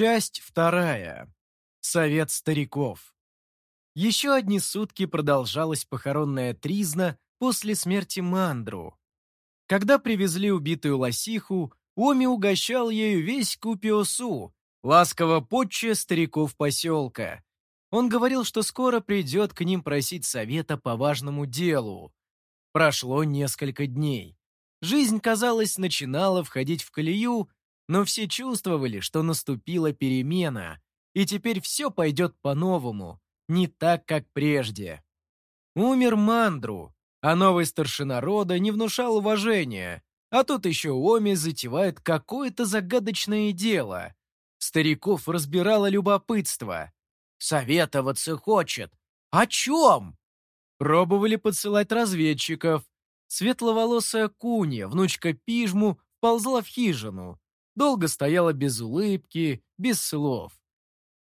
Часть вторая. Совет стариков. Еще одни сутки продолжалась похоронная тризна после смерти Мандру. Когда привезли убитую лосиху, Оми угощал ею весь Купиосу, ласково подче стариков поселка. Он говорил, что скоро придет к ним просить совета по важному делу. Прошло несколько дней. Жизнь, казалось, начинала входить в колею, но все чувствовали, что наступила перемена, и теперь все пойдет по-новому, не так, как прежде. Умер Мандру, а новый старшина рода не внушал уважения, а тут еще Оми затевает какое-то загадочное дело. Стариков разбирало любопытство. Советоваться хочет. О чем? Пробовали подсылать разведчиков. Светловолосая Куня, внучка Пижму, ползла в хижину. Долго стояла без улыбки, без слов.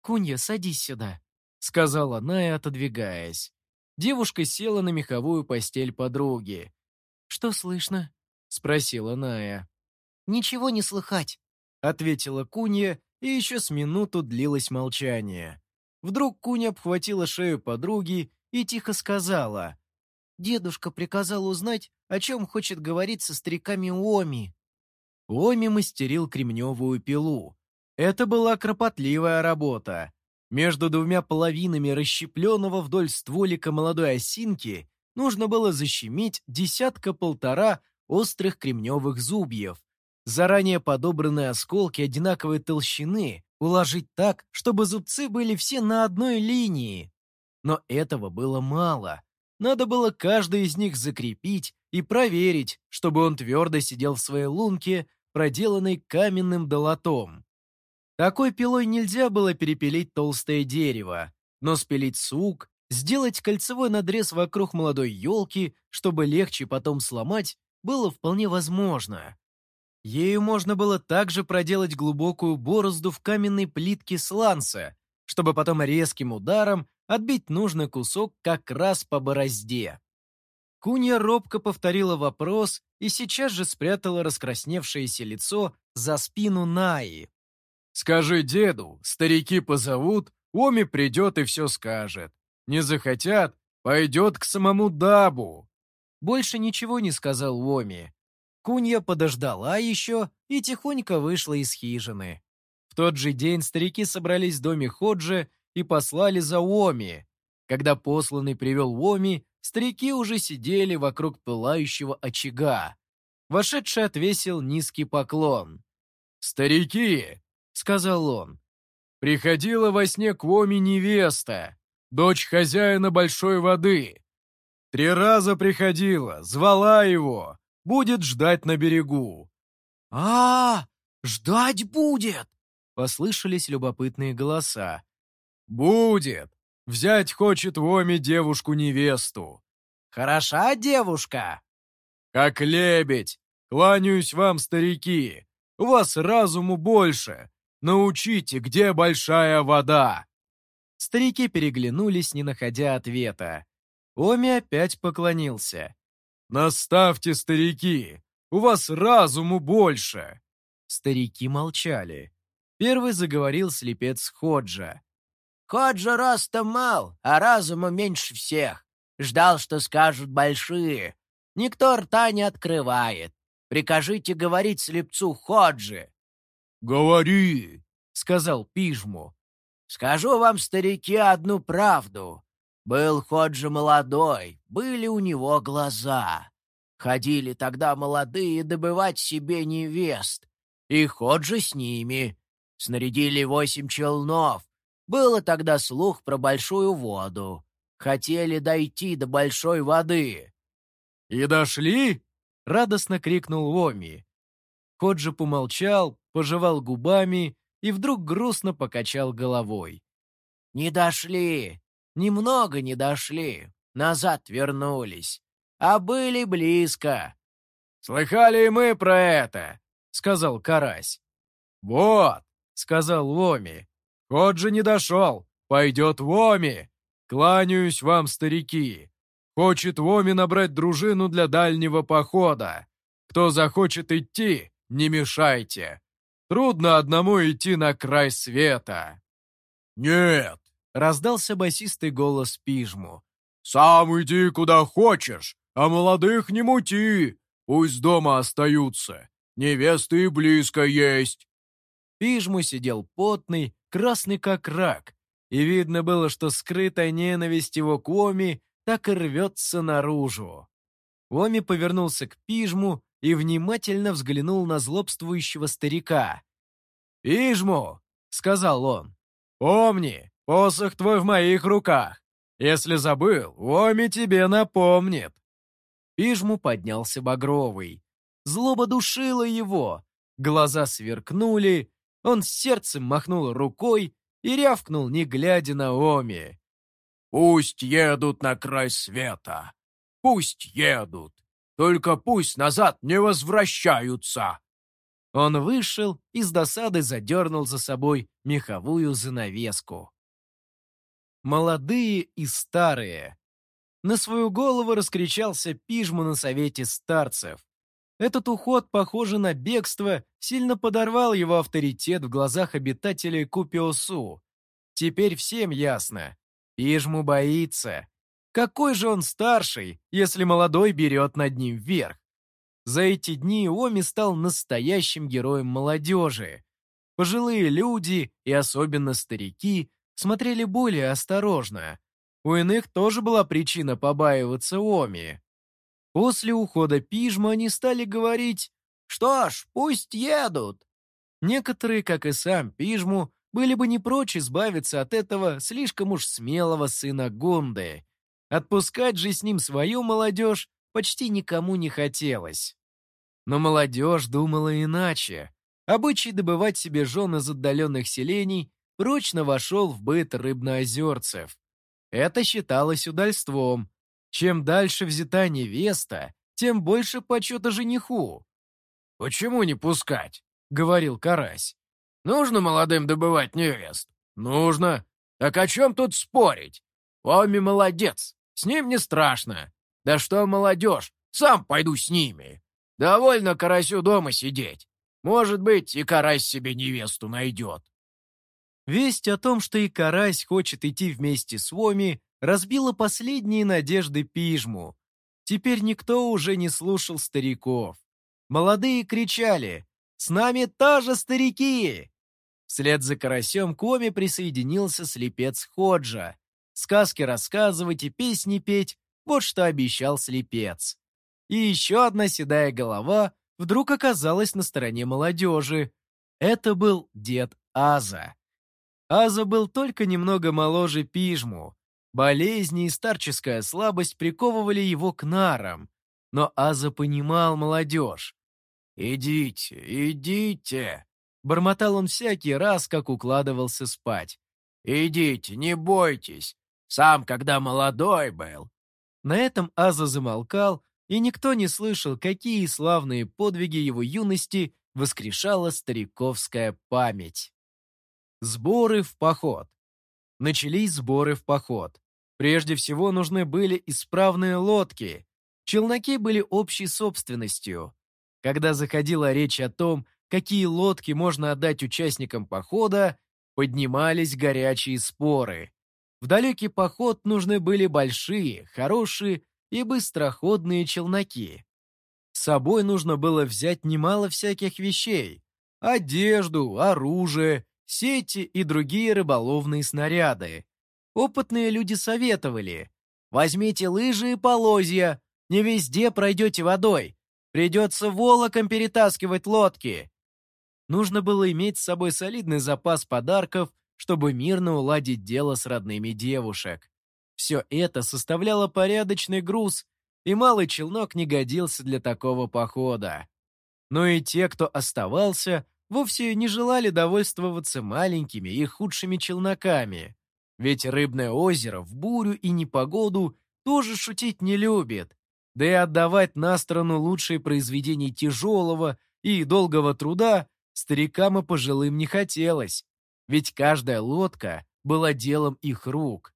«Кунья, садись сюда», — сказала Ная, отодвигаясь. Девушка села на меховую постель подруги. «Что слышно?» — спросила Ная. «Ничего не слыхать», — ответила Кунья, и еще с минуту длилось молчание. Вдруг Куня обхватила шею подруги и тихо сказала. «Дедушка приказал узнать, о чем хочет говорить со стариками Уоми». Уоми мастерил кремневую пилу. Это была кропотливая работа. Между двумя половинами расщепленного вдоль стволика молодой осинки нужно было защемить десятка-полтора острых кремневых зубьев. Заранее подобранные осколки одинаковой толщины уложить так, чтобы зубцы были все на одной линии. Но этого было мало. Надо было каждый из них закрепить и проверить, чтобы он твердо сидел в своей лунке, проделанной каменным долотом. Такой пилой нельзя было перепилить толстое дерево, но спилить сук, сделать кольцевой надрез вокруг молодой елки, чтобы легче потом сломать, было вполне возможно. Ею можно было также проделать глубокую борозду в каменной плитке сланца, чтобы потом резким ударом отбить нужный кусок как раз по борозде. Кунья робко повторила вопрос и сейчас же спрятала раскрасневшееся лицо за спину Наи. «Скажи деду, старики позовут, Оми придет и все скажет. Не захотят, пойдет к самому Дабу». Больше ничего не сказал Оми, Кунья подождала еще и тихонько вышла из хижины. В тот же день старики собрались в доме Ходжи и послали за Оми. Когда посланный привел Оми, старики уже сидели вокруг пылающего очага. Вошедший отвесил низкий поклон. «Старики!» — сказал он. «Приходила во сне к Оми невеста, дочь хозяина большой воды. Три раза приходила, звала его, будет ждать на берегу». «А, -а ждать будет!» — послышались любопытные голоса. «Будет! Взять хочет в Оме девушку-невесту». «Хороша девушка?» «Как лебедь! Кланяюсь вам, старики! У вас разуму больше! Научите, где большая вода!» Старики переглянулись, не находя ответа. Оми опять поклонился. «Наставьте, старики! У вас разуму больше!» Старики молчали. Первый заговорил слепец Ходжа. «Ходжа ростом мал, а разума меньше всех. Ждал, что скажут большие. Никто рта не открывает. Прикажите говорить слепцу Ходжи». «Говори!» — сказал Пижму. «Скажу вам, старики, одну правду. Был Ходжи молодой, были у него глаза. Ходили тогда молодые добывать себе невест. И Ходжи с ними. Снарядили восемь челнов. Было тогда слух про большую воду. Хотели дойти до большой воды. «И дошли?» — радостно крикнул Оми. Ходжи помолчал, пожевал губами и вдруг грустно покачал головой. «Не дошли. Немного не дошли, назад вернулись, а были близко. «Слыхали и мы про это», — сказал Карась. «Вот», — сказал Ломи, — «ход же не дошел, пойдет Воми. Кланяюсь вам, старики. Хочет Воми набрать дружину для дальнего похода. Кто захочет идти, не мешайте. Трудно одному идти на край света». «Нет», — раздался басистый голос Пижму. «Сам иди куда хочешь, а молодых не мути. Пусть дома остаются. Невесты и близко есть». Пижму сидел потный, красный как рак, и видно было, что скрытая ненависть его к Оми так и рвется наружу. Оми повернулся к Пижму и внимательно взглянул на злобствующего старика. «Пижму!» — сказал он. «Помни, посох твой в моих руках. Если забыл, Оми тебе напомнит». Пижму поднялся багровый. Злоба душила его. Глаза сверкнули, он с сердцем махнул рукой и рявкнул, не глядя на Оми. «Пусть едут на край света! Пусть едут! Только пусть назад не возвращаются!» Он вышел и с досады задернул за собой меховую занавеску. Молодые и старые. На свою голову раскричался пижму на совете старцев. Этот уход, похоже на бегство, сильно подорвал его авторитет в глазах обитателей Купиосу. Теперь всем ясно. Пижму боится. Какой же он старший, если молодой берет над ним вверх? За эти дни Оми стал настоящим героем молодежи. Пожилые люди, и особенно старики, смотрели более осторожно. У иных тоже была причина побаиваться Оми. После ухода Пижма они стали говорить «Что ж, пусть едут». Некоторые, как и сам Пижму, были бы не прочь избавиться от этого слишком уж смелого сына Гунды. Отпускать же с ним свою молодежь почти никому не хотелось. Но молодежь думала иначе. Обычай добывать себе жен из отдаленных селений прочно вошел в быт рыбноозерцев. Это считалось удальством, чем дальше взята невеста, тем больше почета жениху. «Почему не пускать?» — говорил Карась. «Нужно молодым добывать невест?» «Нужно. Так о чем тут спорить? Оми молодец, с ним не страшно. Да что молодежь, сам пойду с ними. Довольно Карасю дома сидеть. Может быть, и Карась себе невесту найдет». Весть о том, что и Карась хочет идти вместе с Оми, разбила последние надежды Пижму. Теперь никто уже не слушал стариков. Молодые кричали «С нами тоже старики!» Вслед за карасем к Оме присоединился слепец Ходжа. Сказки рассказывать и песни петь — вот что обещал слепец. И еще одна седая голова вдруг оказалась на стороне молодежи. Это был дед Аза. Аза был только немного моложе Пижму, Болезни и старческая слабость приковывали его к нарам. Но Аза понимал молодежь. «Идите, идите!» Бормотал он всякий раз, как укладывался спать. «Идите, не бойтесь. Сам, когда молодой был». На этом Аза замолкал, и никто не слышал, какие славные подвиги его юности воскрешала стариковская память. Сборы в поход. Начались сборы в поход. Прежде всего нужны были исправные лодки. Челноки были общей собственностью. Когда заходила речь о том, какие лодки можно отдать участникам похода, поднимались горячие споры. В далекий поход нужны были большие, хорошие и быстроходные челноки. С собой нужно было взять немало всяких вещей. Одежду, оружие, сети и другие рыболовные снаряды. Опытные люди советовали. Возьмите лыжи и полозья, не везде пройдете водой. Придется волоком перетаскивать лодки. Нужно было иметь с собой солидный запас подарков, чтобы мирно уладить дело с родными девушек. Все это составляло порядочный груз, и малый челнок не годился для такого похода. Но и те, кто оставался, вовсе не желали довольствоваться маленькими и худшими челноками. Ведь рыбное озеро в бурю и непогоду тоже шутить не любит. Да и отдавать на сторону лучшие произведения тяжелого и долгого труда старикам и пожилым не хотелось. Ведь каждая лодка была делом их рук.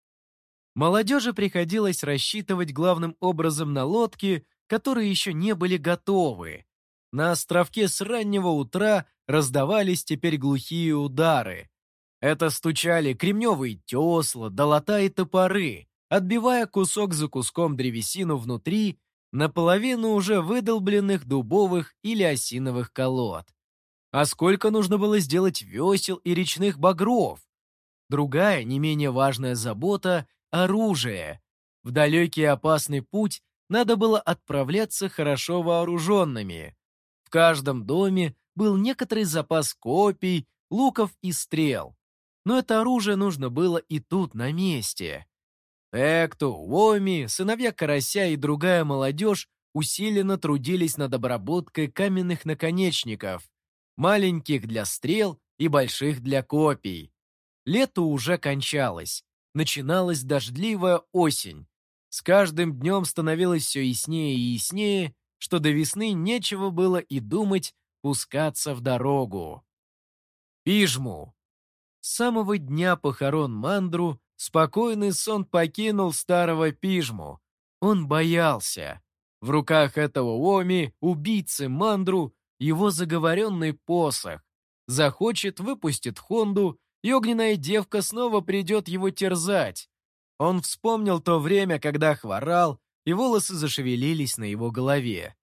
Молодежи приходилось рассчитывать главным образом на лодки, которые еще не были готовы. На островке с раннего утра раздавались теперь глухие удары. Это стучали кремневые тесла, долота и топоры, отбивая кусок за куском древесину внутри наполовину уже выдолбленных дубовых или осиновых колод. А сколько нужно было сделать весел и речных багров? Другая, не менее важная забота — оружие. В далекий опасный путь надо было отправляться хорошо вооруженными. В каждом доме был некоторый запас копий, луков и стрел. Но это оружие нужно было и тут, на месте. Экту, Уоми, сыновья Карася и другая молодежь усиленно трудились над обработкой каменных наконечников, маленьких для стрел и больших для копий. Лето уже кончалось. Начиналась дождливая осень. С каждым днем становилось все яснее и яснее, что до весны нечего было и думать пускаться в дорогу. Пижму. С самого дня похорон Мандру спокойный сон покинул старого Пижму. Он боялся. В руках этого Оми, убийцы Мандру, его заговоренный посох. Захочет, выпустит Хонду и огненная девка снова придет его терзать. Он вспомнил то время, когда хворал, и волосы зашевелились на его голове.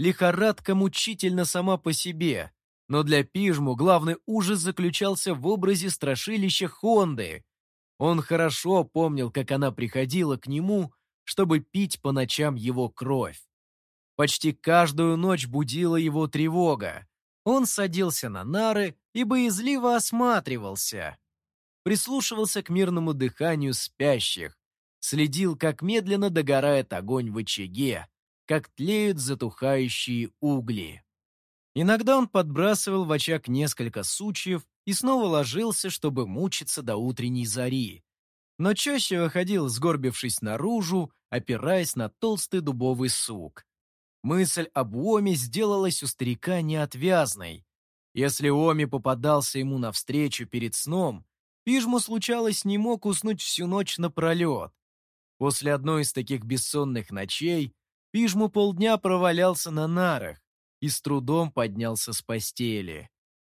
Лихорадка мучительно сама по себе, но для Пижму главный ужас заключался в образе страшилища Хонды. Он хорошо помнил, как она приходила к нему, чтобы пить по ночам его кровь. Почти каждую ночь будила его тревога. Он садился на нары и боязливо осматривался. Прислушивался к мирному дыханию спящих, следил, как медленно догорает огонь в очаге, как тлеют затухающие угли. Иногда он подбрасывал в очаг несколько сучьев и снова ложился, чтобы мучиться до утренней зари. Но чаще выходил, сгорбившись наружу, опираясь на толстый дубовый сук. Мысль об Оме сделалась у старика неотвязной. Если Оми попадался ему навстречу перед сном, Пижму случалось не мог уснуть всю ночь напролет. После одной из таких бессонных ночей Пижму полдня провалялся на нарах и с трудом поднялся с постели.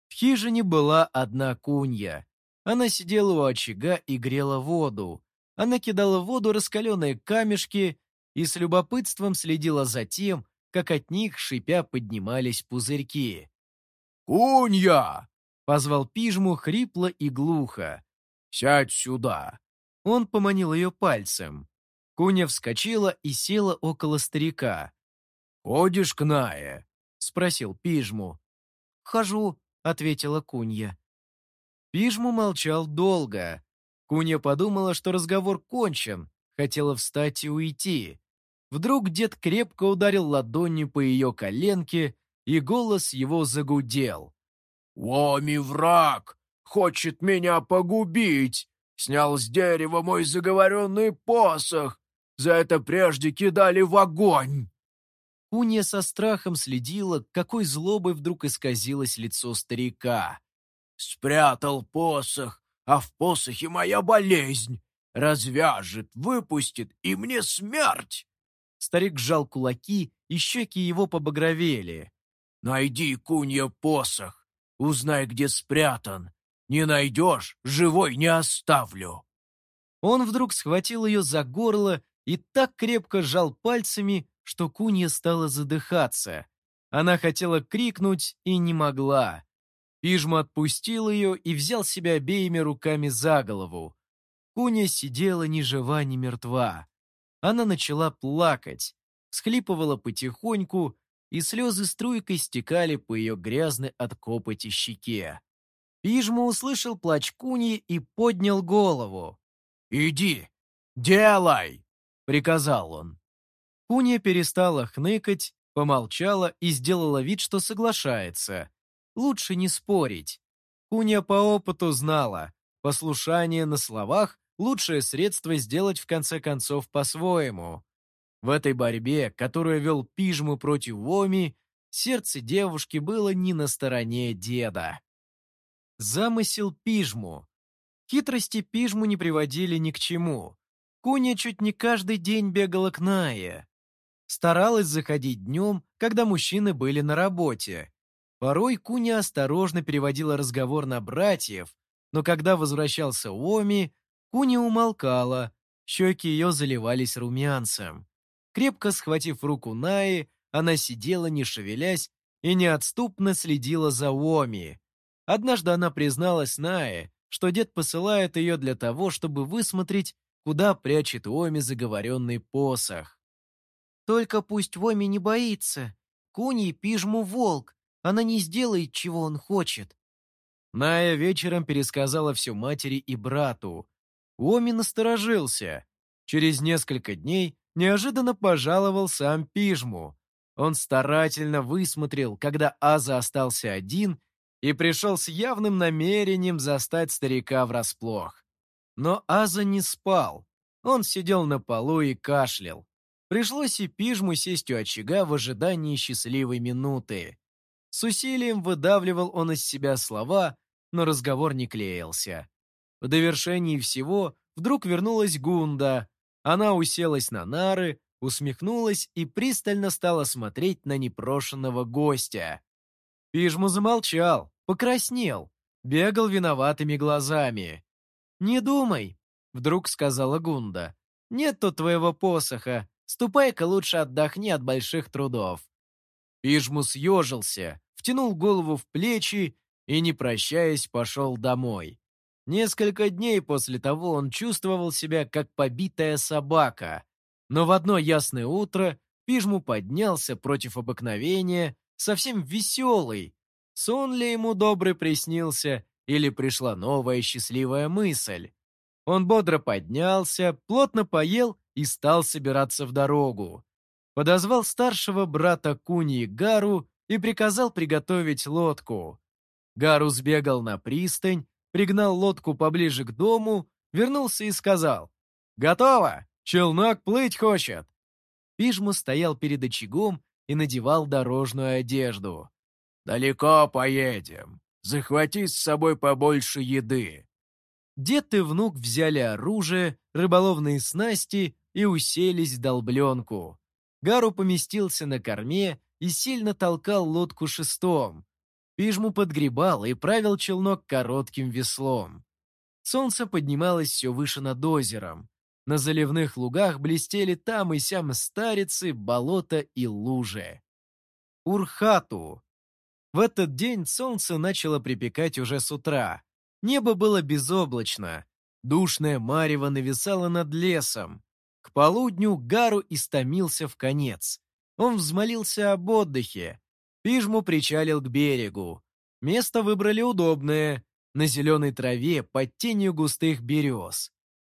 В хижине была одна кунья. Она сидела у очага и грела воду. Она кидала в воду раскаленные камешки и с любопытством следила за тем, как от них, шипя, поднимались пузырьки. «Кунья!» — позвал пижму хрипло и глухо. «Сядь сюда!» Он поманил ее пальцем. Куня вскочила и села около старика. «Ходишь к Нае?» — спросил пижму. «Хожу», — ответила Кунья. Пижму молчал долго. Куня подумала, что разговор кончен, хотела встать и уйти. Вдруг дед крепко ударил ладонью по ее коленке, и голос его загудел. «Воми враг! Хочет меня погубить! Снял с дерева мой заговоренный посох! За это прежде кидали в огонь!» Кунья со страхом следила, какой злобой вдруг исказилось лицо старика. «Спрятал посох, а в посохе моя болезнь! Развяжет, выпустит, и мне смерть!» Старик сжал кулаки, и щеки его побагровели. «Найди, кунья, посох. Узнай, где спрятан. Не найдешь, живой не оставлю». Он вдруг схватил ее за горло и так крепко сжал пальцами, что кунья стала задыхаться. Она хотела крикнуть и не могла. Пижма отпустил ее и взял себя обеими руками за голову. Куня сидела ни жива, ни мертва. Она начала плакать, схлипывала потихоньку, и слезы струйкой стекали по ее грязной от копоти щеке. Пижма услышал плач Куни и поднял голову. «Иди, делай!» — приказал он. Куня перестала хныкать, помолчала и сделала вид, что соглашается. Лучше не спорить. Куня по опыту знала, послушание на словах лучшее средство сделать в конце концов по-своему. В этой борьбе, которую вел Пижму против Воми, сердце девушки было не на стороне деда. Замысел Пижму. Хитрости Пижму не приводили ни к чему. Куня чуть не каждый день бегала к Нае. Старалась заходить днем, когда мужчины были на работе. Порой Куня осторожно переводила разговор на братьев, но когда возвращался Оми, Куня умолкала, щеки ее заливались румянцем. Крепко схватив руку Наи, она сидела, не шевелясь, и неотступно следила за Оми. Однажды она призналась Нае, что дед посылает ее для того, чтобы высмотреть, куда прячет Оми заговоренный посох. «Только пусть Оми не боится. Куни пижму волк. Она не сделает, чего он хочет». Ная вечером пересказала все матери и брату. Оми насторожился. Через несколько дней неожиданно пожаловал сам Пижму. Он старательно высмотрел, когда Аза остался один, и пришел с явным намерением застать старика врасплох. Но Аза не спал. Он сидел на полу и кашлял. Пришлось и Пижму сесть у очага в ожидании счастливой минуты. С усилием выдавливал он из себя слова, но разговор не клеился. В довершении всего вдруг вернулась Гунда. Она уселась на нары, усмехнулась и пристально стала смотреть на непрошенного гостя. Пижму замолчал, покраснел, бегал виноватыми глазами. «Не думай», — вдруг сказала Гунда. «Нет тут твоего посоха. Ступай-ка лучше отдохни от больших трудов». Пижму съежился, втянул голову в плечи и, не прощаясь, пошел домой. Несколько дней после того он чувствовал себя как побитая собака, но в одно ясное утро Пижму поднялся против обыкновения, совсем веселый. Сон ли ему добрый приснился, или пришла новая счастливая мысль? Он бодро поднялся, плотно поел и стал собираться в дорогу. Подозвал старшего брата Куни Гару и приказал приготовить лодку. Гару сбегал на пристань, пригнал лодку поближе к дому, вернулся и сказал «Готово! Челнок плыть хочет!» Пижму стоял перед очагом и надевал дорожную одежду. «Далеко поедем. Захвати с собой побольше еды». Дед и внук взяли оружие, рыболовные снасти и уселись в долбленку. Гару поместился на корме и сильно толкал лодку шестом. Пижму подгребал и правил челнок коротким веслом. Солнце поднималось все выше над озером. На заливных лугах блестели там и сям старицы, болота и лужи. Урхату. В этот день солнце начало припекать уже с утра. Небо было безоблачно. Душное марево нависало над лесом. К полудню Гару истомился в конец. Он взмолился об отдыхе. Пижму причалил к берегу. Место выбрали удобное, на зеленой траве под тенью густых берез.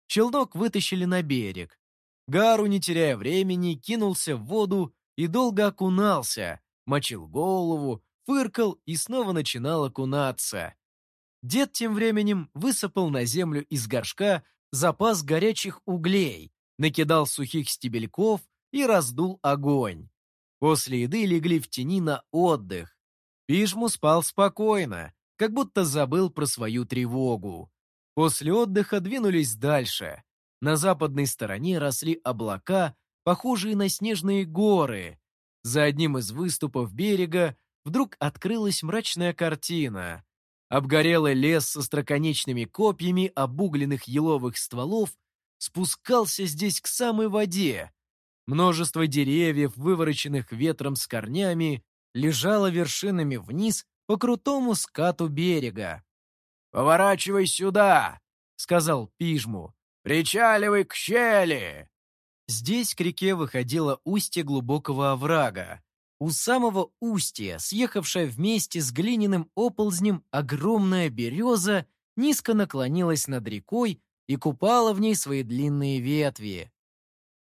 Челнок вытащили на берег. Гару, не теряя времени, кинулся в воду и долго окунался, мочил голову, фыркал и снова начинал окунаться. Дед тем временем высыпал на землю из горшка запас горячих углей, накидал сухих стебельков и раздул огонь. После еды легли в тени на отдых. Пижму спал спокойно, как будто забыл про свою тревогу. После отдыха двинулись дальше. На западной стороне росли облака, похожие на снежные горы. За одним из выступов берега вдруг открылась мрачная картина. Обгорелый лес со строконечными копьями обугленных еловых стволов спускался здесь к самой воде. Множество деревьев, вывороченных ветром с корнями, лежало вершинами вниз по крутому скату берега. «Поворачивай сюда!» — сказал Пижму. «Причаливай к щели!» Здесь к реке выходило устье глубокого оврага. У самого устья, съехавшая вместе с глиняным оползнем, огромная береза низко наклонилась над рекой и купала в ней свои длинные ветви.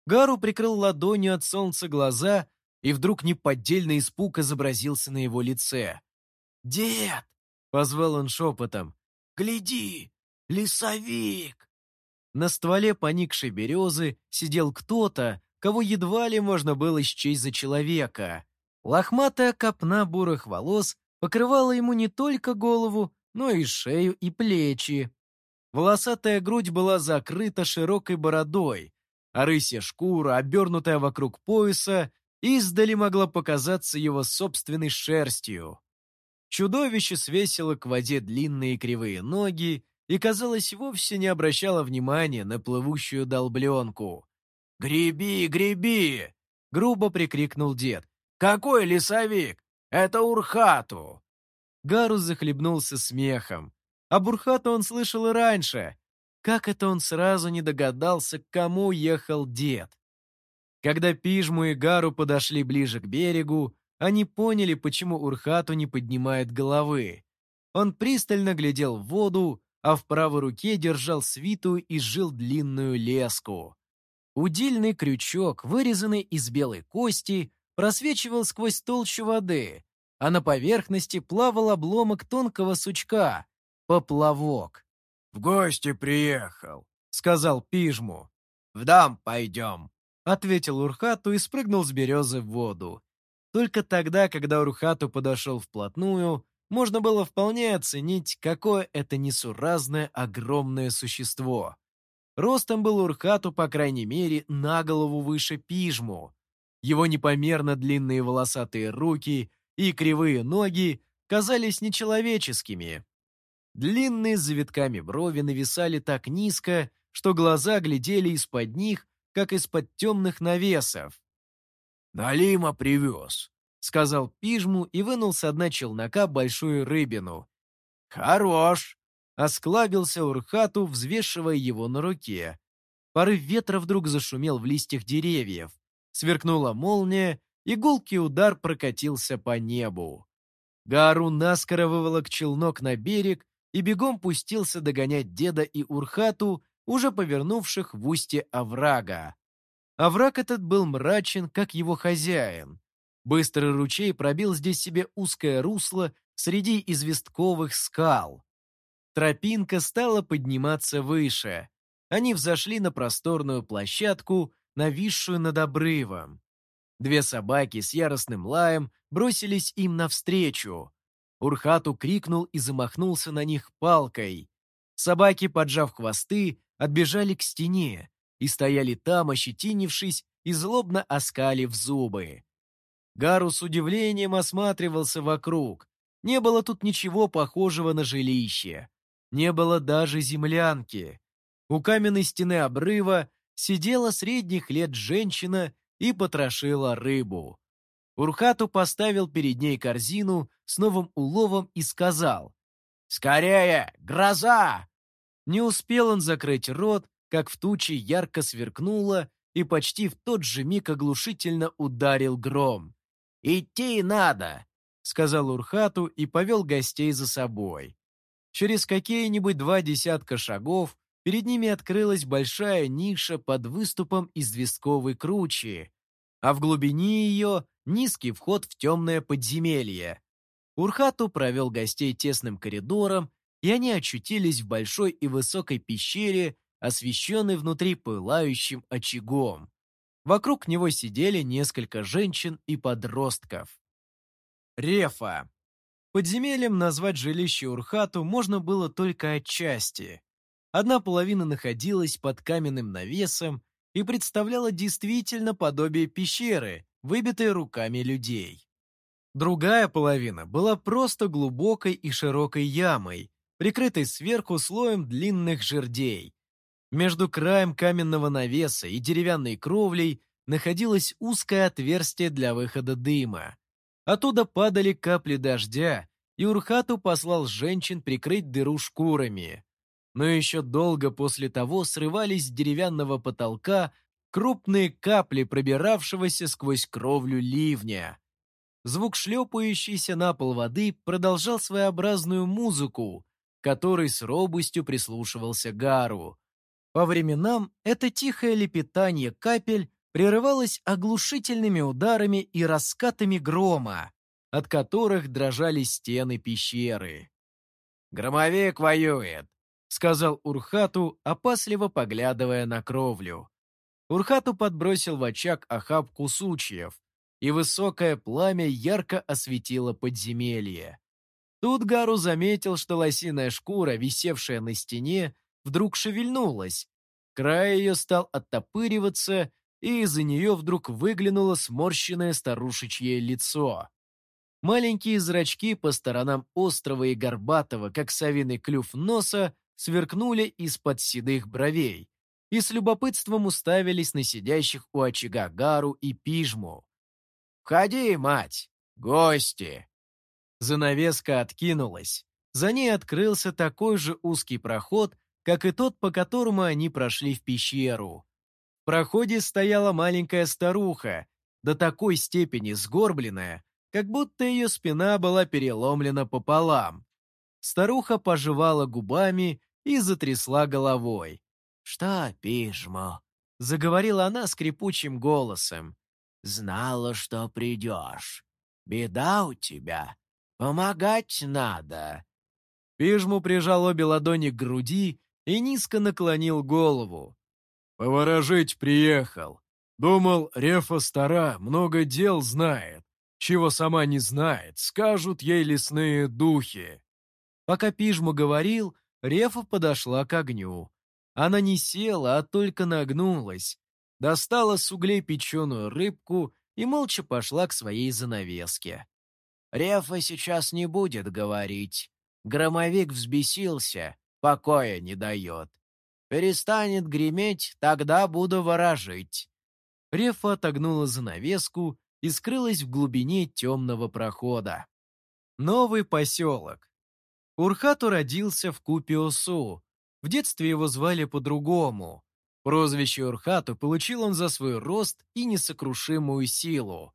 Гару прикрыл ладонью от солнца глаза, и вдруг неподдельный испуг изобразился на его лице. «Дед!» — позвал он шепотом. Гляди, лесовик!» На стволе поникшей березы сидел кто-то, кого едва ли можно было счесть за человека. Лохматая копна бурых волос покрывала ему не только голову, но и шею и плечи. Волосатая грудь была закрыта широкой бородой, а рысья шкура, обернутая вокруг пояса, издали могла показаться его собственной шерстью. Чудовище свесило к воде длинные кривые ноги и, казалось, вовсе не обращало внимания на плывущую долбленку. «Греби, греби!» — грубо прикрикнул дед. «Какой лесовик? Это Урхату!» Гарус захлебнулся смехом. А Бурхату он слышал и раньше. Как это он сразу не догадался, к кому ехал дед? Когда Пижму и Гару подошли ближе к берегу, они поняли, почему Урхату не поднимает головы. Он пристально глядел в воду, а в правой руке держал свитую и жил длинную леску. Удильный крючок, вырезанный из белой кости, просвечивал сквозь толщу воды, а на поверхности плавал обломок тонкого сучка — поплавок. «В гости приехал», — сказал Пижму. «В дом пойдем», — ответил Урхату и спрыгнул с березы в воду. Только тогда, когда Урхату подошел вплотную, можно было вполне оценить, какое это несуразное огромное существо. Ростом был Урхату, по крайней мере, на голову выше пижму. Его непомерно длинные волосатые руки и кривые ноги казались нечеловеческими. Длинные с завитками брови нависали так низко, что глаза глядели из-под них, как из-под темных навесов. «Налима привез», — сказал Пижму и вынул с дна челнока большую рыбину. «Хорош!» Осклабился Урхату, взвешивая его на руке. Порыв ветра вдруг зашумел в листьях деревьев. Сверкнула молния, и гулкий удар прокатился по небу. Гару наскоро выволок челнок на берег и бегом пустился догонять деда и Урхату, уже повернувших в устье оврага. Овраг этот был мрачен, как его хозяин. Быстрый ручей пробил здесь себе узкое русло среди известковых скал. Тропинка стала подниматься выше. Они взошли на просторную площадку, нависшую над обрывом. Две собаки с яростным лаем бросились им навстречу. Урхату крикнул и замахнулся на них палкой. Собаки, поджав хвосты, отбежали к стене и стояли там, ощетинившись и злобно оскалив зубы. Гару с удивлением осматривался вокруг. Не было тут ничего похожего на жилище. Не было даже землянки. У каменной стены обрыва сидела средних лет женщина и потрошила рыбу. Урхату поставил перед ней корзину с новым уловом и сказал «Скорее, гроза!» Не успел он закрыть рот, как в туче ярко сверкнуло, и почти в тот же миг оглушительно ударил гром. «Идти надо!» — сказал Урхату и повел гостей за собой. Через какие-нибудь два десятка шагов перед ними открылась большая ниша под выступом известковой кручи, а в глубине ее низкий вход в темное подземелье. Урхату провел гостей тесным коридором, и они очутились в большой и высокой пещере, освещенной внутри пылающим очагом. Вокруг него сидели несколько женщин и подростков. Рефа. Подземельем назвать жилище Урхату можно было только отчасти. Одна половина находилась под каменным навесом и представляла действительно подобие пещеры, выбитой руками людей. Другая половина была просто глубокой и широкой ямой, прикрытой сверху слоем длинных жердей. Между краем каменного навеса и деревянной кровлей находилось узкое отверстие для выхода дыма. Оттуда падали капли дождя, и Урхату послал женщин прикрыть дыру шкурами. Но еще долго после того срывались с деревянного потолка крупные капли пробиравшегося сквозь кровлю ливня. Звук шлепающейся на пол воды продолжал своеобразную музыку, которой с робостью прислушивался Гару. По временам это тихое лепетание капель прерывалось оглушительными ударами и раскатами грома, от которых дрожали стены пещеры. «Громовик воюет», — сказал Урхату, опасливо поглядывая на кровлю. Урхату подбросил в очаг охапку сучьев, и высокое пламя ярко осветило подземелье. Тут Гару заметил, что лосиная шкура, висевшая на стене, вдруг шевельнулась. Край ее стал оттопыриваться, и из-за нее вдруг выглянуло сморщенное старушечье лицо. Маленькие зрачки по сторонам острого и горбатого, как совиный клюв носа, сверкнули из-под седых бровей и с любопытством уставились на сидящих у очага Гару и Пижму. «Входи, мать! Гости!» Занавеска откинулась. За ней открылся такой же узкий проход, как и тот, по которому они прошли в пещеру. В проходе стояла маленькая старуха, до такой степени сгорбленная, как будто ее спина была переломлена пополам. Старуха пожевала губами и затрясла головой. «Что, Пижмо?» — заговорила она скрипучим голосом. «Знала, что придешь. Беда у тебя. Помогать надо». Пижму прижал обе ладони к груди и низко наклонил голову. «Поворожить приехал. Думал, Рефа стара, много дел знает. Чего сама не знает, скажут ей лесные духи». Пока Пижму говорил, Рефа подошла к огню. Она не села, а только нагнулась, достала с углей печеную рыбку и молча пошла к своей занавеске. «Рефа сейчас не будет говорить. Громовик взбесился, покоя не дает. Перестанет греметь, тогда буду ворожить». Рефа отогнула занавеску и скрылась в глубине темного прохода. Новый поселок. Урхату родился в Купиосу, в детстве его звали по-другому. Прозвище Урхату получил он за свой рост и несокрушимую силу.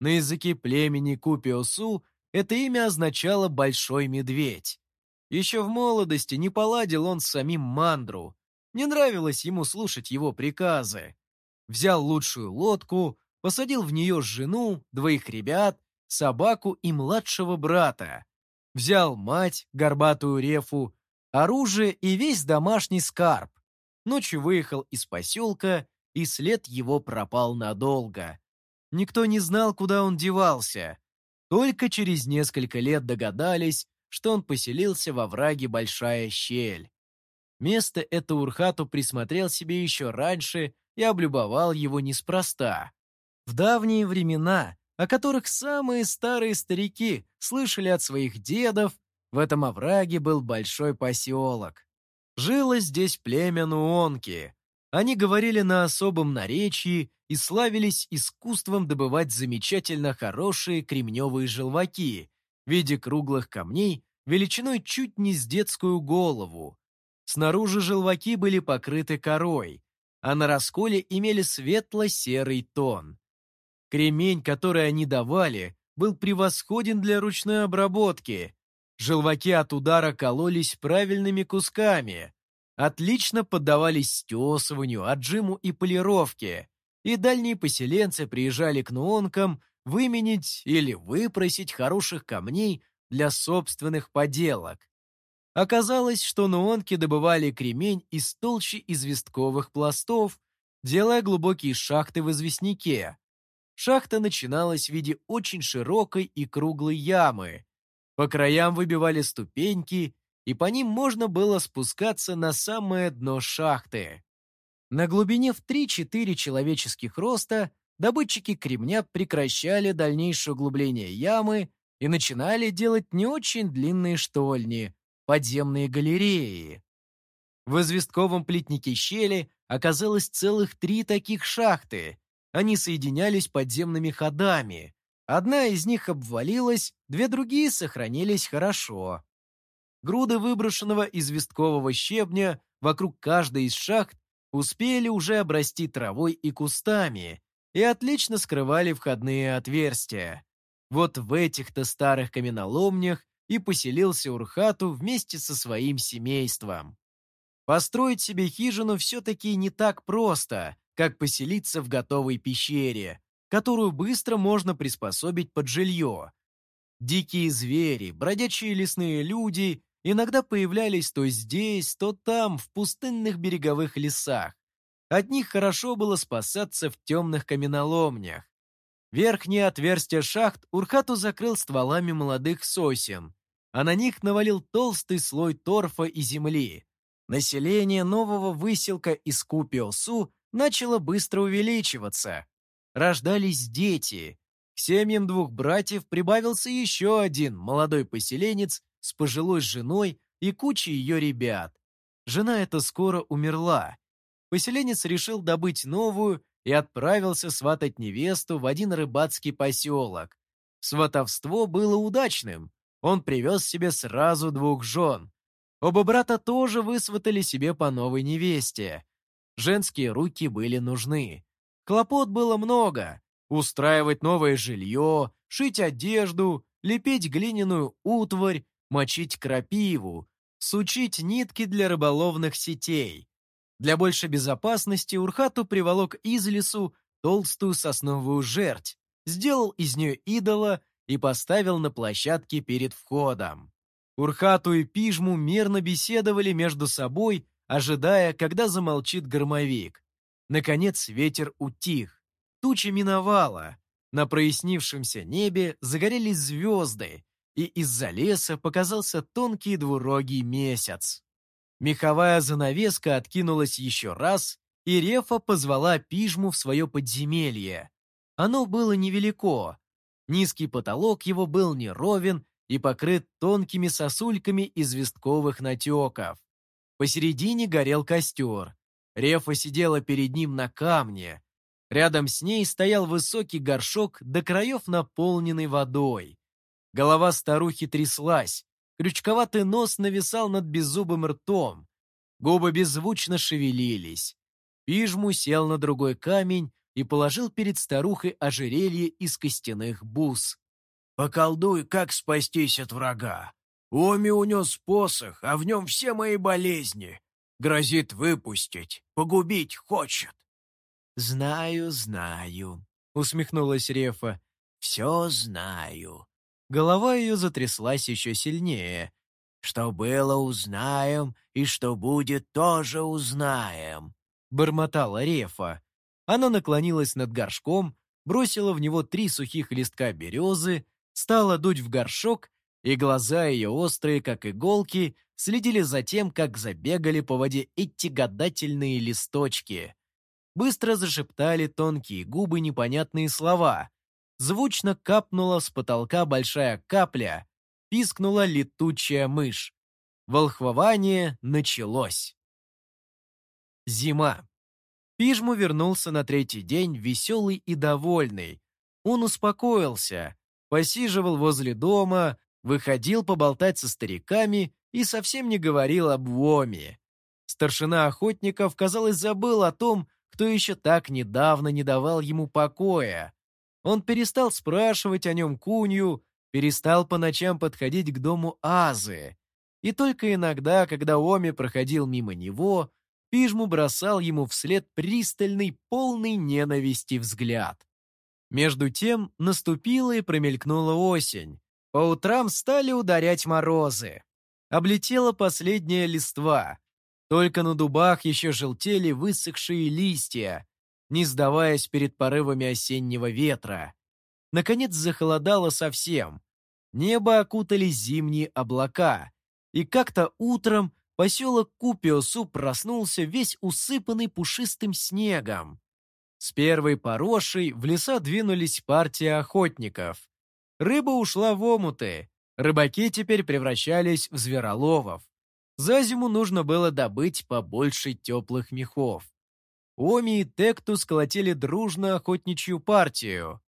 На языке племени Купиосу это имя означало «большой медведь». Еще в молодости не поладил он с самим Мандру. Не нравилось ему слушать его приказы. Взял лучшую лодку, посадил в нее жену, двоих ребят, собаку и младшего брата. Взял мать, горбатую рефу, оружие и весь домашний скарб. Ночью выехал из поселка, и след его пропал надолго. Никто не знал, куда он девался. Только через несколько лет догадались, что он поселился во враге Большая Щель. Место это Урхату присмотрел себе еще раньше и облюбовал его неспроста. В давние времена, о которых самые старые старики слышали от своих дедов, в этом овраге был большой поселок. Жило здесь племя Нуонки. Они говорили на особом наречии и славились искусством добывать замечательно хорошие кремневые желваки в виде круглых камней величиной чуть не с детскую голову. Снаружи желваки были покрыты корой, а на расколе имели светло-серый тон. Кремень, который они давали, был превосходен для ручной обработки, Желваки от удара кололись правильными кусками, отлично поддавались стесыванию, отжиму и полировке, и дальние поселенцы приезжали к нуонкам выменить или выпросить хороших камней для собственных поделок. Оказалось, что нуонки добывали кремень из толщи известковых пластов, делая глубокие шахты в известняке. Шахта начиналась в виде очень широкой и круглой ямы, по краям выбивали ступеньки, и по ним можно было спускаться на самое дно шахты. На глубине в 3-4 человеческих роста добытчики кремня прекращали дальнейшее углубление ямы и начинали делать не очень длинные штольни, подземные галереи. В известковом плитнике щели оказалось целых три таких шахты. Они соединялись подземными ходами, Одна из них обвалилась, две другие сохранились хорошо. Груды выброшенного известкового щебня вокруг каждой из шахт успели уже обрасти травой и кустами и отлично скрывали входные отверстия. Вот в этих-то старых каменоломнях и поселился Урхату вместе со своим семейством. Построить себе хижину все-таки не так просто, как поселиться в готовой пещере, которую быстро можно приспособить под жилье. Дикие звери, бродячие лесные люди иногда появлялись то здесь, то там, в пустынных береговых лесах. От них хорошо было спасаться в темных каменоломнях. Верхние отверстия шахт Урхату закрыл стволами молодых сосен, а на них навалил толстый слой торфа и земли. Население нового выселка из Купиосу начало быстро увеличиваться, рождались дети. К семьям двух братьев прибавился еще один молодой поселенец с пожилой женой и кучей ее ребят. Жена эта скоро умерла. Поселенец решил добыть новую и отправился сватать невесту в один рыбацкий поселок. Сватовство было удачным. Он привез себе сразу двух жен. Оба брата тоже высватали себе по новой невесте. Женские руки были нужны. Клопот было много. Устраивать новое жилье, шить одежду, лепить глиняную утварь, мочить крапиву, сучить нитки для рыболовных сетей. Для большей безопасности Урхату приволок из лесу толстую сосновую жерть, сделал из нее идола и поставил на площадке перед входом. Урхату и Пижму мирно беседовали между собой, ожидая, когда замолчит громовик. Наконец ветер утих, туча миновала, на прояснившемся небе загорелись звезды, и из-за леса показался тонкий двурогий месяц. Меховая занавеска откинулась еще раз, и Рефа позвала Пижму в свое подземелье. Оно было невелико. Низкий потолок его был неровен и покрыт тонкими сосульками известковых натеков. Посередине горел костер. Рефа сидела перед ним на камне. Рядом с ней стоял высокий горшок до краев наполненный водой. Голова старухи тряслась, крючковатый нос нависал над беззубым ртом. Губы беззвучно шевелились. Пижму сел на другой камень и положил перед старухой ожерелье из костяных бус. «Поколдуй, как спастись от врага. Оми унес посох, а в нем все мои болезни. Грозит выпустить, погубить хочет». «Знаю, знаю», — усмехнулась Рефа. «Все знаю. Голова ее затряслась еще сильнее. «Что было, узнаем, и что будет, тоже узнаем», — бормотала Рефа. Она наклонилась над горшком, бросила в него три сухих листка березы, стала дуть в горшок, и глаза ее острые, как иголки, следили за тем, как забегали по воде эти гадательные листочки. Быстро зашептали тонкие губы непонятные слова — звучно капнула с потолка большая капля, пискнула летучая мышь. Волхвование началось. Зима. Пижму вернулся на третий день веселый и довольный. Он успокоился, посиживал возле дома, выходил поболтать со стариками и совсем не говорил об Воме. Старшина охотников, казалось, забыл о том, кто еще так недавно не давал ему покоя. Он перестал спрашивать о нем Кунью, перестал по ночам подходить к дому Азы. И только иногда, когда Оми проходил мимо него, Пижму бросал ему вслед пристальный, полный ненависти взгляд. Между тем наступила и промелькнула осень. По утрам стали ударять морозы. Облетела последняя листва. Только на дубах еще желтели высохшие листья, не сдаваясь перед порывами осеннего ветра. Наконец захолодало совсем. Небо окутали зимние облака, и как-то утром поселок Купиосу проснулся весь усыпанный пушистым снегом. С первой порошей в леса двинулись партии охотников. Рыба ушла в омуты, рыбаки теперь превращались в звероловов. За зиму нужно было добыть побольше теплых мехов. Оми и Текту сколотили дружную охотничью партию.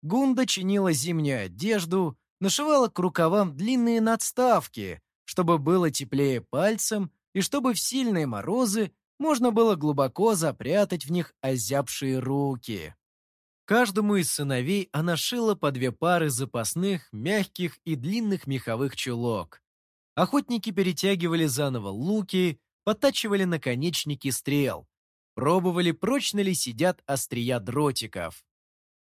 Гунда чинила зимнюю одежду, нашивала к рукавам длинные надставки, чтобы было теплее пальцем и чтобы в сильные морозы можно было глубоко запрятать в них озябшие руки. Каждому из сыновей она шила по две пары запасных, мягких и длинных меховых чулок. Охотники перетягивали заново луки, подтачивали наконечники стрел, Пробовали, прочно ли сидят острия дротиков.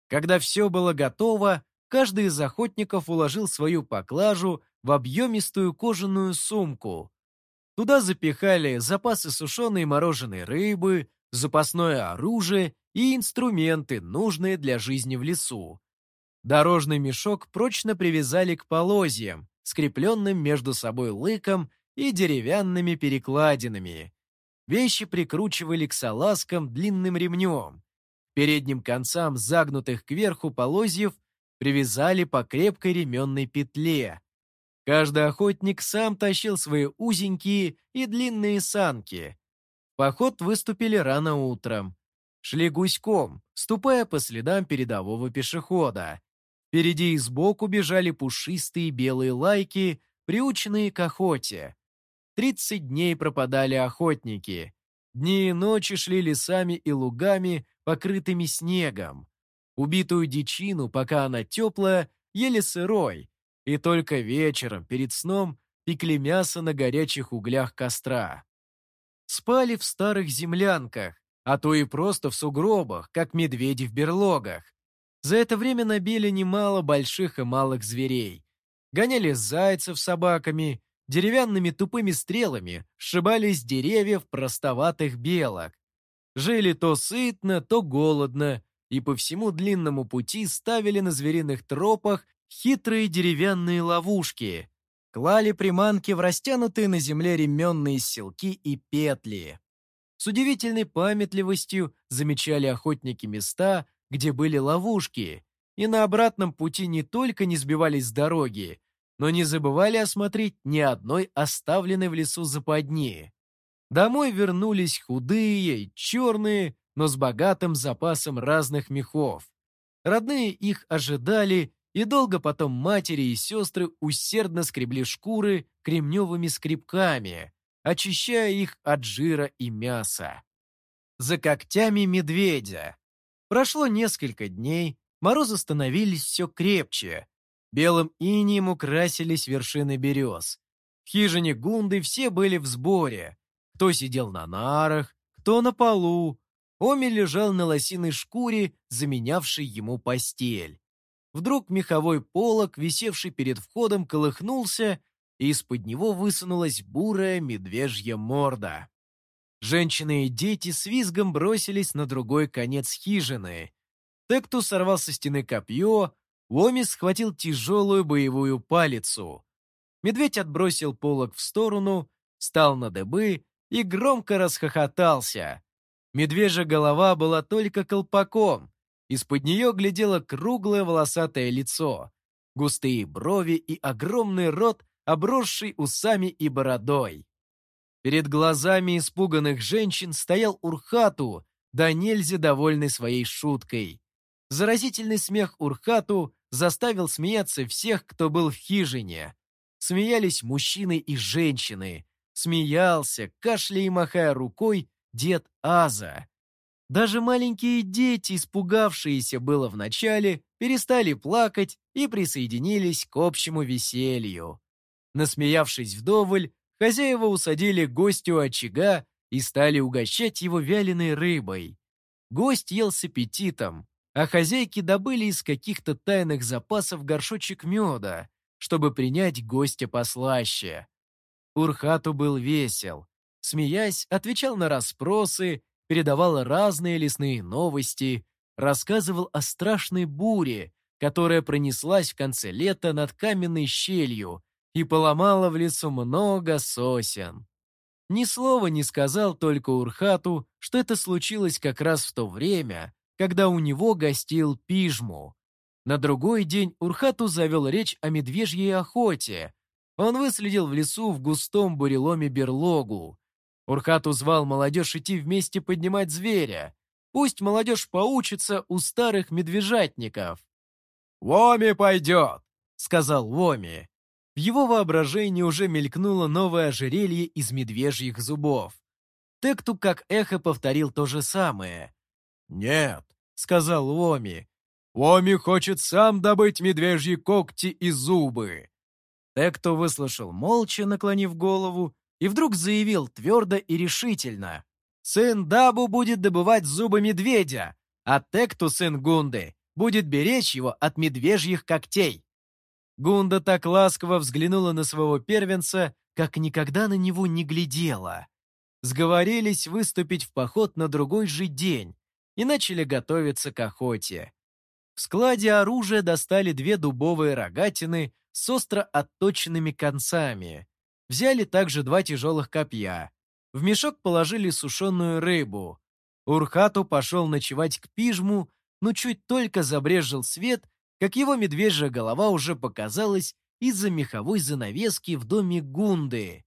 Когда все было готово, каждый из охотников уложил свою поклажу в объемистую кожаную сумку. Туда запихали запасы сушеной и мороженой рыбы, запасное оружие и инструменты, нужные для жизни в лесу. Дорожный мешок прочно привязали к полозьям, скрепленным между собой лыком и деревянными перекладинами. Вещи прикручивали к салазкам длинным ремнем. Передним концам загнутых кверху полозьев привязали по крепкой ременной петле. Каждый охотник сам тащил свои узенькие и длинные санки. В поход выступили рано утром. Шли гуськом, ступая по следам передового пешехода. Впереди и сбоку бежали пушистые белые лайки, приученные к охоте. Тридцать дней пропадали охотники. Дни и ночи шли лесами и лугами, покрытыми снегом. Убитую дичину, пока она теплая, ели сырой, и только вечером, перед сном, пекли мясо на горячих углях костра. Спали в старых землянках, а то и просто в сугробах, как медведи в берлогах. За это время набили немало больших и малых зверей. Гоняли зайцев собаками, деревянными тупыми стрелами сшибали деревьев простоватых белок. Жили то сытно, то голодно, и по всему длинному пути ставили на звериных тропах хитрые деревянные ловушки, клали приманки в растянутые на земле ременные селки и петли. С удивительной памятливостью замечали охотники места, где были ловушки, и на обратном пути не только не сбивались с дороги, но не забывали осмотреть ни одной оставленной в лесу западни. Домой вернулись худые, черные, но с богатым запасом разных мехов. Родные их ожидали, и долго потом матери и сестры усердно скребли шкуры кремневыми скребками, очищая их от жира и мяса. За когтями медведя. Прошло несколько дней, морозы становились все крепче, Белым инием украсились вершины берез. В хижине Гунды все были в сборе. Кто сидел на нарах, кто на полу. Оми лежал на лосиной шкуре, заменявшей ему постель. Вдруг меховой полог, висевший перед входом, колыхнулся, из-под него высунулась бурая медвежья морда. Женщины и дети с визгом бросились на другой конец хижины. Текту сорвал со стены копье, Ломи схватил тяжелую боевую палицу. Медведь отбросил полог в сторону, встал на дыбы и громко расхохотался. Медвежья голова была только колпаком, из-под нее глядело круглое волосатое лицо, густые брови и огромный рот, обросший усами и бородой. Перед глазами испуганных женщин стоял Урхату, да нельзя довольный своей шуткой. Заразительный смех Урхату заставил смеяться всех, кто был в хижине. Смеялись мужчины и женщины. Смеялся, кашляя и махая рукой, дед Аза. Даже маленькие дети, испугавшиеся было вначале, перестали плакать и присоединились к общему веселью. Насмеявшись вдоволь, хозяева усадили гостю очага и стали угощать его вяленой рыбой. Гость ел с аппетитом, а хозяйки добыли из каких-то тайных запасов горшочек меда, чтобы принять гостя послаще. Урхату был весел. Смеясь, отвечал на расспросы, передавал разные лесные новости, рассказывал о страшной буре, которая пронеслась в конце лета над каменной щелью и поломала в лесу много сосен. Ни слова не сказал только Урхату, что это случилось как раз в то время, когда у него гостил Пижму. На другой день Урхату завел речь о медвежьей охоте. Он выследил в лесу в густом буреломе берлогу. Урхату звал молодежь идти вместе поднимать зверя. Пусть молодежь поучится у старых медвежатников. «Воми пойдет», — сказал Воми. В его воображении уже мелькнуло новое ожерелье из медвежьих зубов. Текту как эхо повторил то же самое. «Нет», — сказал Ломи. «Ломи хочет сам добыть медвежьи когти и зубы». Текто выслушал молча, наклонив голову, и вдруг заявил твердо и решительно. «Сын Дабу будет добывать зубы медведя, а Текту, сын Гунды, будет беречь его от медвежьих когтей». Гунда так ласково взглянула на своего первенца, как никогда на него не глядела. Сговорились выступить в поход на другой же день, и начали готовиться к охоте. В складе оружия достали две дубовые рогатины с остро отточенными концами. Взяли также два тяжелых копья. В мешок положили сушеную рыбу. Урхату пошел ночевать к пижму, но чуть только забрежил свет, как его медвежья голова уже показалась из-за меховой занавески в доме Гунды.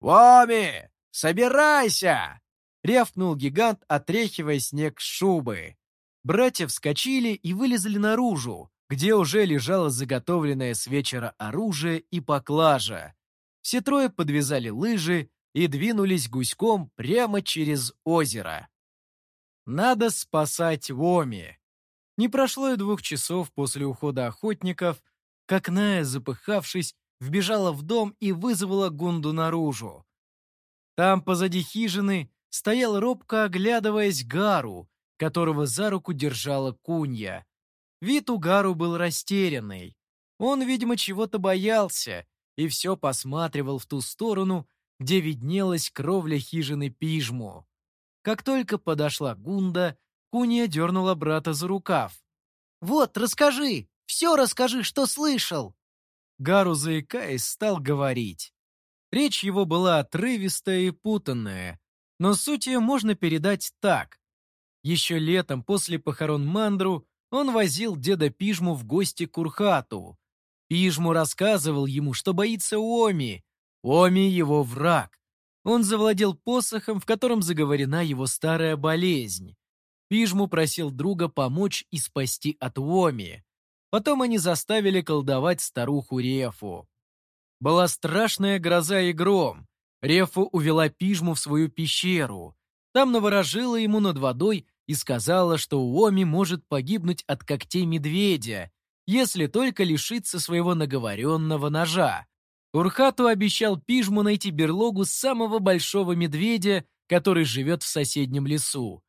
«Воми, собирайся!» — рявкнул гигант, отряхивая снег с шубы. Братья вскочили и вылезли наружу, где уже лежало заготовленное с вечера оружие и поклажа. Все трое подвязали лыжи и двинулись гуськом прямо через озеро. Надо спасать Воми. Не прошло и двух часов после ухода охотников, как Ная, запыхавшись, вбежала в дом и вызвала Гунду наружу. Там, позади хижины, стоял робко оглядываясь Гару, которого за руку держала Кунья. Вид у Гару был растерянный. Он, видимо, чего-то боялся и все посматривал в ту сторону, где виднелась кровля хижины Пижму. Как только подошла Гунда, Кунья дернула брата за рукав. «Вот, расскажи! Все расскажи, что слышал!» Гару, заикаясь, стал говорить. Речь его была отрывистая и путанная, но суть ее можно передать так. Еще летом, после похорон Мандру, он возил деда Пижму в гости к Урхату. Пижму рассказывал ему, что боится Оми. Оми — его враг. Он завладел посохом, в котором заговорена его старая болезнь. Пижму просил друга помочь и спасти от Оми. Потом они заставили колдовать старуху Рефу. Была страшная гроза и гром. Рефу увела Пижму в свою пещеру. Там наворожила ему над водой и сказала, что Уоми может погибнуть от когтей медведя, если только лишится своего наговоренного ножа. Урхату обещал Пижму найти берлогу самого большого медведя, который живет в соседнем лесу.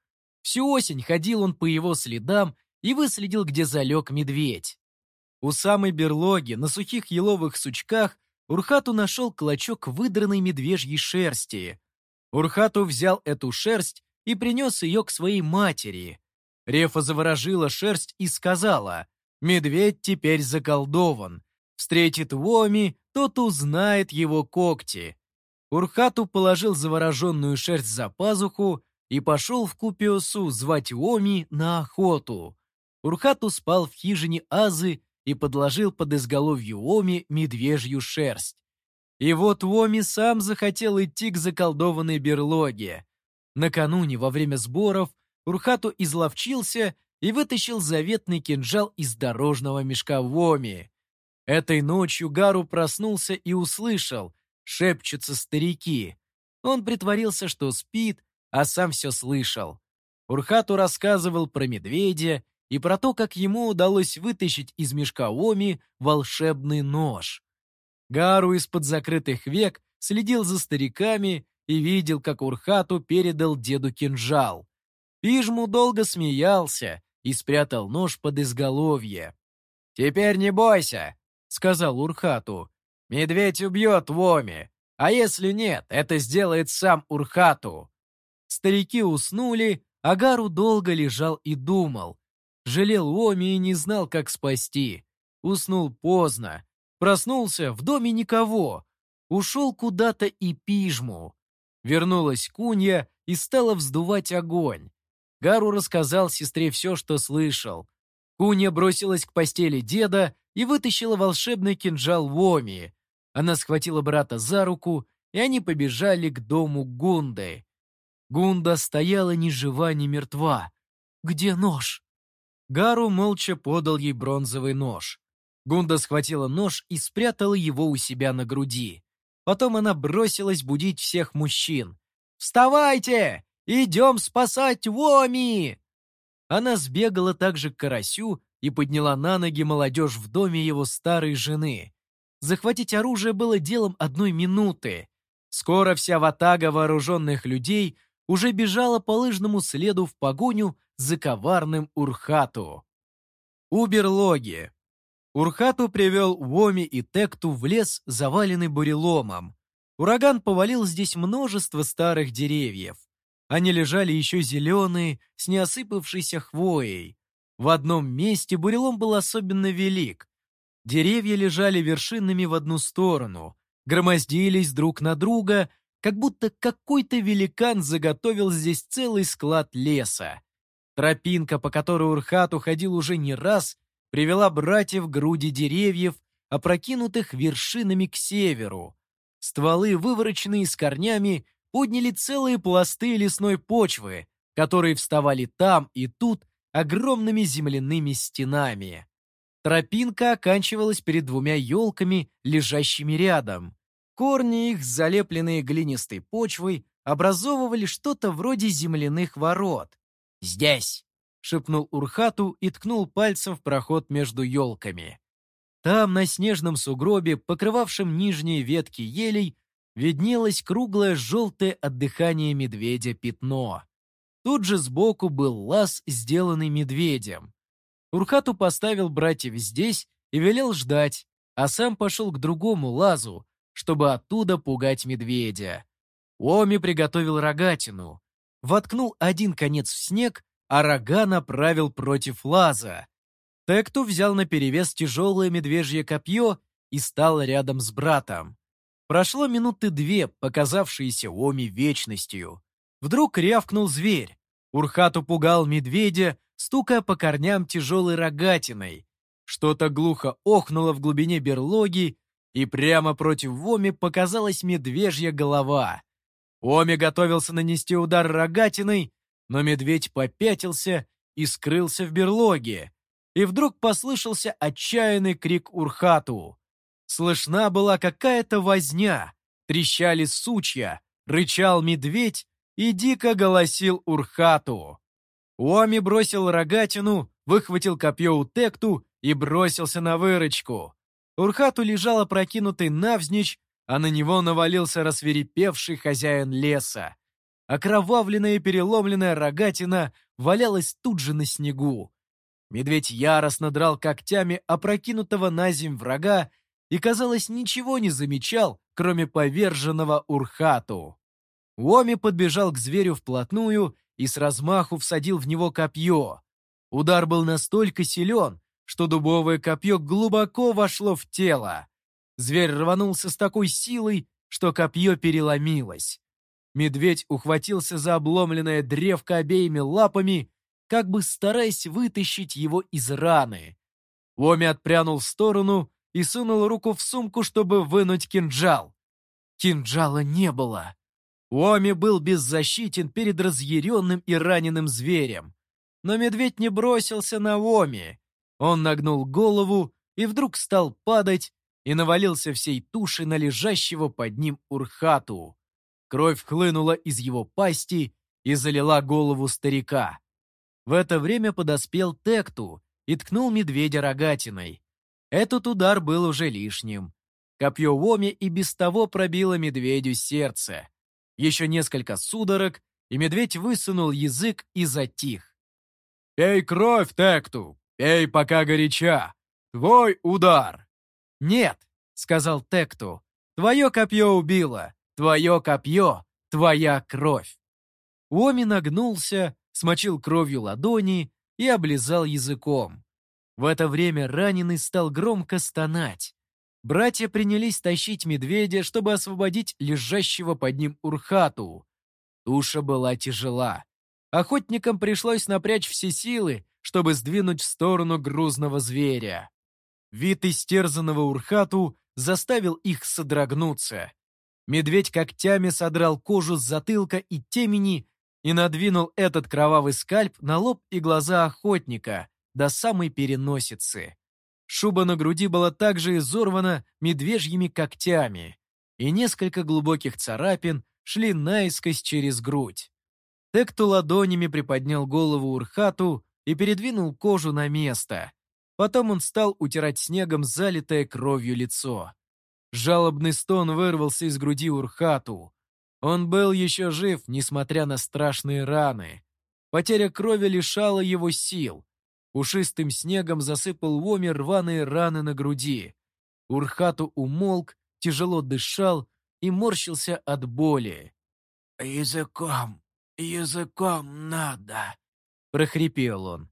Всю осень ходил он по его следам и выследил, где залег медведь. У самой берлоги, на сухих еловых сучках, Урхату нашел клочок выдранной медвежьей шерсти. Урхату взял эту шерсть и принес ее к своей матери. Рефа заворожила шерсть и сказала, «Медведь теперь заколдован. Встретит Воми, тот узнает его когти». Урхату положил завороженную шерсть за пазуху и пошел в Купиосу звать Воми на охоту. Урхату спал в хижине Азы и подложил под изголовье Оми медвежью шерсть. И вот Оми сам захотел идти к заколдованной берлоге. Накануне, во время сборов, Урхату изловчился и вытащил заветный кинжал из дорожного мешка Воми. Этой ночью Гару проснулся и услышал, шепчутся старики. Он притворился, что спит, а сам все слышал. Урхату рассказывал про медведя и про то, как ему удалось вытащить из мешка Оми волшебный нож. Гару из-под закрытых век следил за стариками и видел, как Урхату передал деду кинжал. Пижму долго смеялся и спрятал нож под изголовье. «Теперь не бойся», — сказал Урхату. «Медведь убьет Воми, а если нет, это сделает сам Урхату». Старики уснули, а Гару долго лежал и думал, Жалел Оми и не знал, как спасти. Уснул поздно. Проснулся, в доме никого. Ушел куда-то и пижму. Вернулась Кунья и стала вздувать огонь. Гару рассказал сестре все, что слышал. Кунья бросилась к постели деда и вытащила волшебный кинжал Воми. Она схватила брата за руку, и они побежали к дому Гунды. Гунда стояла ни жива, ни мертва. «Где нож?» Гару молча подал ей бронзовый нож. Гунда схватила нож и спрятала его у себя на груди. Потом она бросилась будить всех мужчин. «Вставайте! Идем спасать Воми!» Она сбегала также к Карасю и подняла на ноги молодежь в доме его старой жены. Захватить оружие было делом одной минуты. Скоро вся ватага вооруженных людей уже бежала по лыжному следу в погоню за коварным Урхату. Уберлоги. Урхату привел Воми и Текту в лес, заваленный буреломом. Ураган повалил здесь множество старых деревьев. Они лежали еще зеленые, с неосыпавшейся хвоей. В одном месте бурелом был особенно велик. Деревья лежали вершинами в одну сторону, громоздились друг на друга, как будто какой-то великан заготовил здесь целый склад леса. Тропинка, по которой Урхат уходил уже не раз, привела братьев к груди деревьев, опрокинутых вершинами к северу. Стволы, вывороченные с корнями, подняли целые пласты лесной почвы, которые вставали там и тут огромными земляными стенами. Тропинка оканчивалась перед двумя елками, лежащими рядом. Корни их, залепленные глинистой почвой, образовывали что-то вроде земляных ворот. «Здесь!» — шепнул Урхату и ткнул пальцем в проход между елками. Там, на снежном сугробе, покрывавшем нижние ветки елей, виднелось круглое желтое от дыхания медведя пятно. Тут же сбоку был лаз, сделанный медведем. Урхату поставил братьев здесь и велел ждать, а сам пошел к другому лазу, чтобы оттуда пугать медведя. Оми приготовил рогатину, воткнул один конец в снег, а рога направил против лаза. Текту взял наперевес тяжелое медвежье копье и стал рядом с братом. Прошло минуты две, показавшиеся Оми вечностью. Вдруг рявкнул зверь. Урхат упугал медведя, стукая по корням тяжелой рогатиной. Что-то глухо охнуло в глубине берлоги, и прямо против Воми показалась медвежья голова. Оми готовился нанести удар рогатиной, но медведь попятился и скрылся в берлоге. И вдруг послышался отчаянный крик Урхату. Слышна была какая-то возня, трещали сучья, рычал медведь и дико голосил Урхату. Уоми бросил рогатину, выхватил копье у Текту и бросился на выручку. Урхату лежал опрокинутый навзничь, а на него навалился рассверепевший хозяин леса. Окровавленная и переломленная рогатина валялась тут же на снегу. Медведь яростно драл когтями опрокинутого на земь врага и, казалось, ничего не замечал, кроме поверженного Урхату. Уоми подбежал к зверю вплотную и с размаху всадил в него копье. Удар был настолько силен, что дубовое копье глубоко вошло в тело. Зверь рванулся с такой силой, что копье переломилось. Медведь ухватился за обломленное древко обеими лапами, как бы стараясь вытащить его из раны. Оми отпрянул в сторону и сунул руку в сумку, чтобы вынуть кинжал. Кинжала не было. Уоми был беззащитен перед разъяренным и раненым зверем. Но медведь не бросился на Уоми. Он нагнул голову и вдруг стал падать и навалился всей тушей на лежащего под ним Урхату. Кровь хлынула из его пасти и залила голову старика. В это время подоспел Текту и ткнул медведя рогатиной. Этот удар был уже лишним. Копье Уоми и без того пробило медведю сердце. Еще несколько судорог, и медведь высунул язык и затих. «Пей кровь, Текту! Пей, пока горяча! Твой удар!» «Нет!» — сказал Текту. «Твое копье убило! Твое копье! Твоя кровь!» Уоми нагнулся, смочил кровью ладони и облизал языком. В это время раненый стал громко стонать. Братья принялись тащить медведя, чтобы освободить лежащего под ним Урхату. Туша была тяжела. Охотникам пришлось напрячь все силы, чтобы сдвинуть в сторону грузного зверя. Вид истерзанного Урхату заставил их содрогнуться. Медведь когтями содрал кожу с затылка и темени и надвинул этот кровавый скальп на лоб и глаза охотника до самой переносицы. Шуба на груди была также изорвана медвежьими когтями, и несколько глубоких царапин шли наискось через грудь. Текту ладонями приподнял голову Урхату и передвинул кожу на место. Потом он стал утирать снегом залитое кровью лицо. Жалобный стон вырвался из груди Урхату. Он был еще жив, несмотря на страшные раны. Потеря крови лишала его сил, Пушистым снегом засыпал Воми рваные раны на груди. Урхату умолк, тяжело дышал и морщился от боли. «Языком, языком надо», — прохрипел он.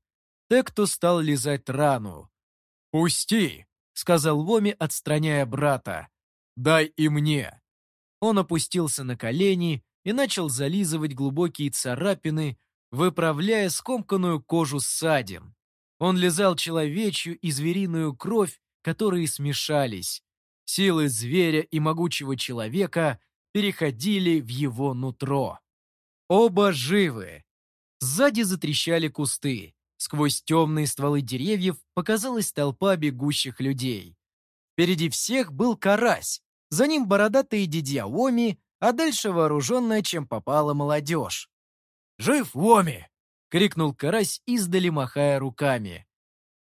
Текту стал лизать рану. «Пусти!» — сказал Воми, отстраняя брата. «Дай и мне!» Он опустился на колени и начал зализывать глубокие царапины, выправляя скомканную кожу ссадин. Он лизал человечью и звериную кровь, которые смешались. Силы зверя и могучего человека переходили в его нутро. Оба живы. Сзади затрещали кусты. Сквозь темные стволы деревьев показалась толпа бегущих людей. Впереди всех был карась, за ним бородатые дядя Оми, а дальше вооруженная, чем попала молодежь. «Жив Оми!» — крикнул карась, издали махая руками.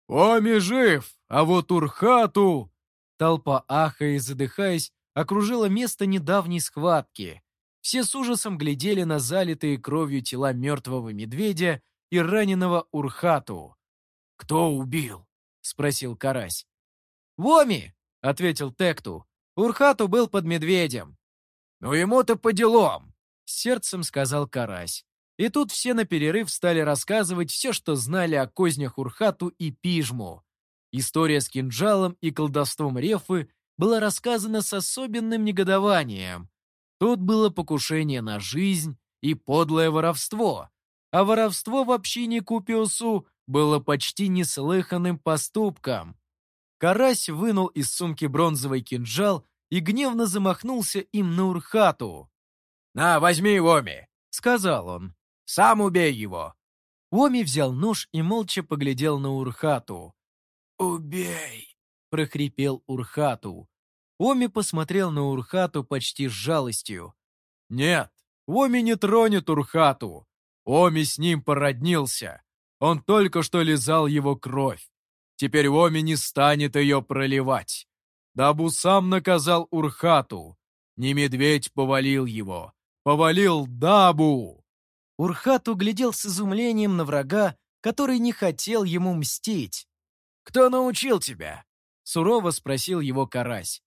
«Оми жив, а вот Урхату...» Толпа, ахая и задыхаясь, окружила место недавней схватки. Все с ужасом глядели на залитые кровью тела мертвого медведя и раненого Урхату. «Кто убил?» — спросил Карась. «Воми!» — ответил Текту. «Урхату был под медведем». «Ну ему-то по делам!» — сердцем сказал Карась. И тут все на перерыв стали рассказывать все, что знали о кознях Урхату и Пижму. История с кинжалом и колдовством Рефы была рассказана с особенным негодованием. Тут было покушение на жизнь и подлое воровство, а воровство в общине Купиусу было почти неслыханным поступком. Карась вынул из сумки бронзовый кинжал и гневно замахнулся им на Урхату. «На, возьми Оми!» — сказал он. «Сам убей его!» Оми взял нож и молча поглядел на Урхату. «Убей!» — прохрипел Урхату. Оми посмотрел на Урхату почти с жалостью. «Нет, Оми не тронет Урхату. Оми с ним породнился. Он только что лизал его кровь. Теперь Оми не станет ее проливать. Дабу сам наказал Урхату. Не медведь повалил его. Повалил Дабу!» Урхату глядел с изумлением на врага, который не хотел ему мстить. «Кто научил тебя?» — сурово спросил его карась.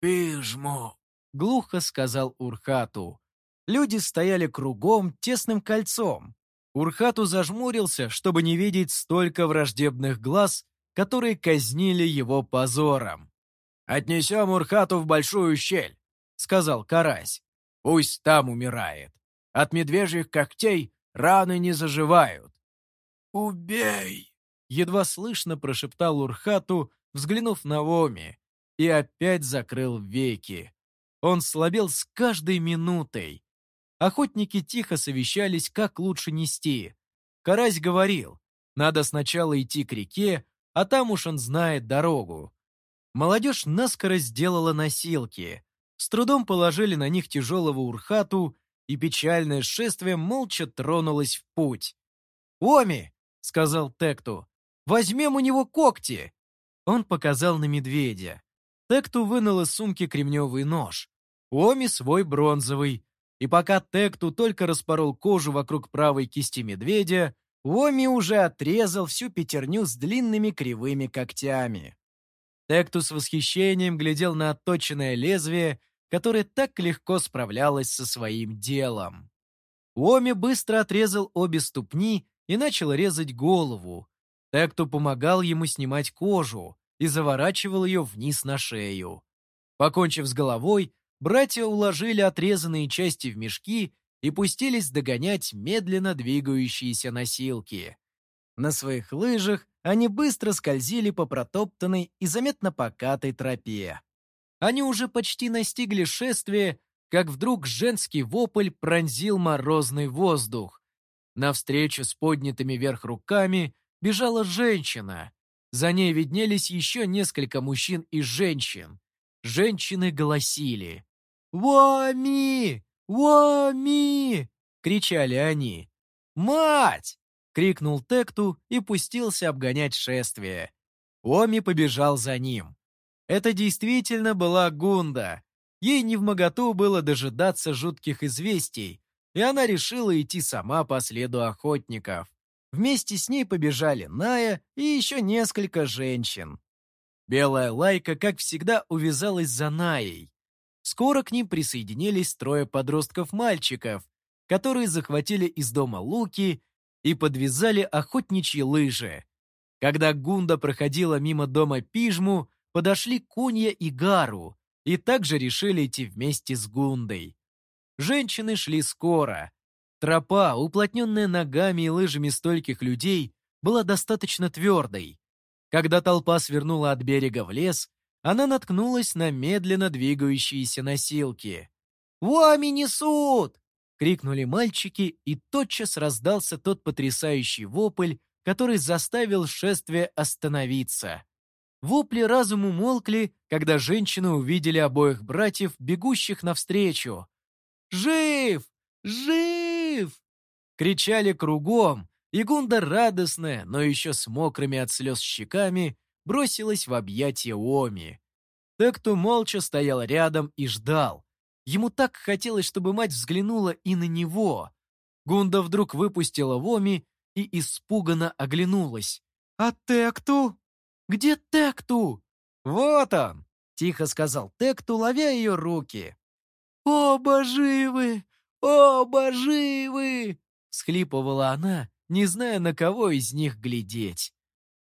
«Пижму», — глухо сказал Урхату. Люди стояли кругом, тесным кольцом. Урхату зажмурился, чтобы не видеть столько враждебных глаз, которые казнили его позором. «Отнесем Урхату в большую щель», — сказал Карась. «Пусть там умирает. От медвежьих когтей раны не заживают». «Убей!» едва слышно прошептал Урхату, взглянув на Оми, и опять закрыл веки. Он слабел с каждой минутой. Охотники тихо совещались, как лучше нести. Карась говорил, надо сначала идти к реке, а там уж он знает дорогу. Молодежь наскоро сделала носилки. С трудом положили на них тяжелого урхату, и печальное шествие молча тронулось в путь. «Оми!» — сказал Текту. Возьмем у него когти!» Он показал на медведя. Текту вынул из сумки кремневый нож. Оми свой бронзовый. И пока Текту только распорол кожу вокруг правой кисти медведя, Оми уже отрезал всю пятерню с длинными кривыми когтями. Текту с восхищением глядел на отточенное лезвие, которое так легко справлялось со своим делом. Оми быстро отрезал обе ступни и начал резать голову, так кто помогал ему снимать кожу и заворачивал ее вниз на шею. Покончив с головой, братья уложили отрезанные части в мешки и пустились догонять медленно двигающиеся носилки. На своих лыжах они быстро скользили по протоптанной и заметно покатой тропе. Они уже почти настигли шествие, как вдруг женский вопль пронзил морозный воздух. Навстречу с поднятыми вверх руками бежала женщина. За ней виднелись еще несколько мужчин и женщин. Женщины голосили. «Вами! Вами!» — кричали они. «Мать!» — крикнул Текту и пустился обгонять шествие. Оми побежал за ним. Это действительно была Гунда. Ей не в моготу было дожидаться жутких известий, и она решила идти сама по следу охотников. Вместе с ней побежали Ная и еще несколько женщин. Белая лайка, как всегда, увязалась за Наей. Скоро к ним присоединились трое подростков-мальчиков, которые захватили из дома луки и подвязали охотничьи лыжи. Когда Гунда проходила мимо дома Пижму, подошли Кунья и Гару и также решили идти вместе с Гундой. Женщины шли скоро, Тропа, уплотненная ногами и лыжами стольких людей, была достаточно твердой. Когда толпа свернула от берега в лес, она наткнулась на медленно двигающиеся носилки. «Вами несут!» — крикнули мальчики, и тотчас раздался тот потрясающий вопль, который заставил шествие остановиться. Вопли разум умолкли, когда женщины увидели обоих братьев, бегущих навстречу. «Жив! Жив!» Кричали кругом, и Гунда радостная, но еще с мокрыми от слез щеками, бросилась в объятия Оми. Текту молча стоял рядом и ждал. Ему так хотелось, чтобы мать взглянула и на него. Гунда вдруг выпустила Воми и испуганно оглянулась. «А Текту? Где Текту?» «Вот он!» — тихо сказал Текту, ловя ее руки. «Оба живы! Оба живы!» — схлипывала она, не зная, на кого из них глядеть.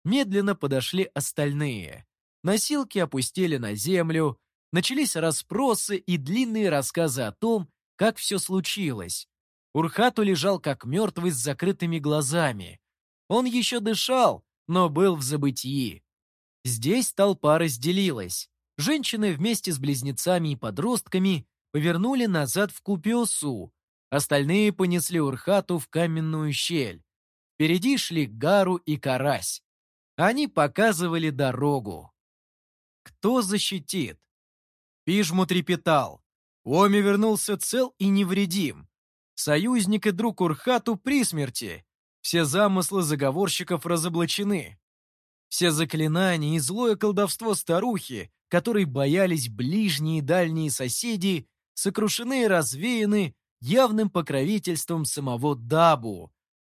Медленно подошли остальные. Носилки опустили на землю, начались расспросы и длинные рассказы о том, как все случилось. Урхату лежал как мертвый с закрытыми глазами. Он еще дышал, но был в забытии. Здесь толпа разделилась. Женщины вместе с близнецами и подростками повернули назад в Купиосу. Остальные понесли Урхату в каменную щель. Впереди шли Гару и Карась. Они показывали дорогу. Кто защитит? Пижму трепетал. Оми вернулся цел и невредим. Союзник и друг Урхату при смерти. Все замыслы заговорщиков разоблачены. Все заклинания и злое колдовство старухи, которой боялись ближние и дальние соседи, сокрушены и развеяны явным покровительством самого Дабу.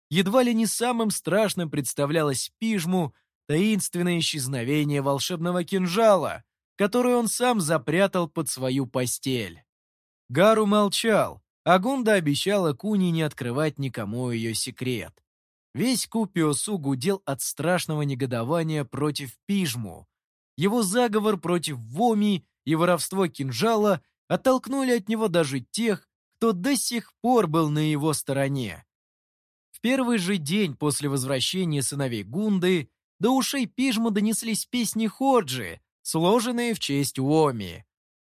Едва ли не самым страшным представлялось Пижму таинственное исчезновение волшебного кинжала, который он сам запрятал под свою постель. Гару молчал, а Гунда обещала Куни не открывать никому ее секрет. Весь Купиосу гудел от страшного негодования против Пижму. Его заговор против Воми и воровство кинжала оттолкнули от него даже тех, кто до сих пор был на его стороне. В первый же день после возвращения сыновей Гунды до ушей Пижму донеслись песни Ходжи, сложенные в честь Уоми.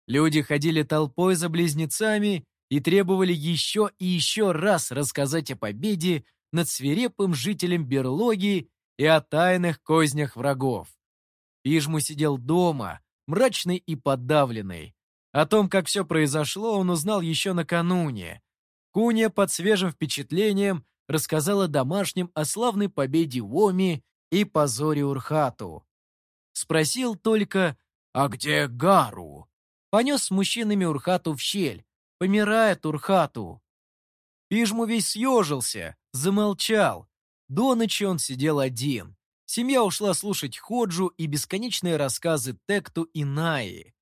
Люди ходили толпой за близнецами и требовали еще и еще раз рассказать о победе над свирепым жителем берлоги и о тайных кознях врагов. Пижму сидел дома, мрачный и подавленный. О том, как все произошло, он узнал еще накануне. Куня под свежим впечатлением рассказала домашним о славной победе Уоми и позоре Урхату. Спросил только «А где Гару?» Понес с мужчинами Урхату в щель. Помирает Урхату. Пижму весь съежился, замолчал. До ночи он сидел один. Семья ушла слушать Ходжу и бесконечные рассказы Текту и Наи.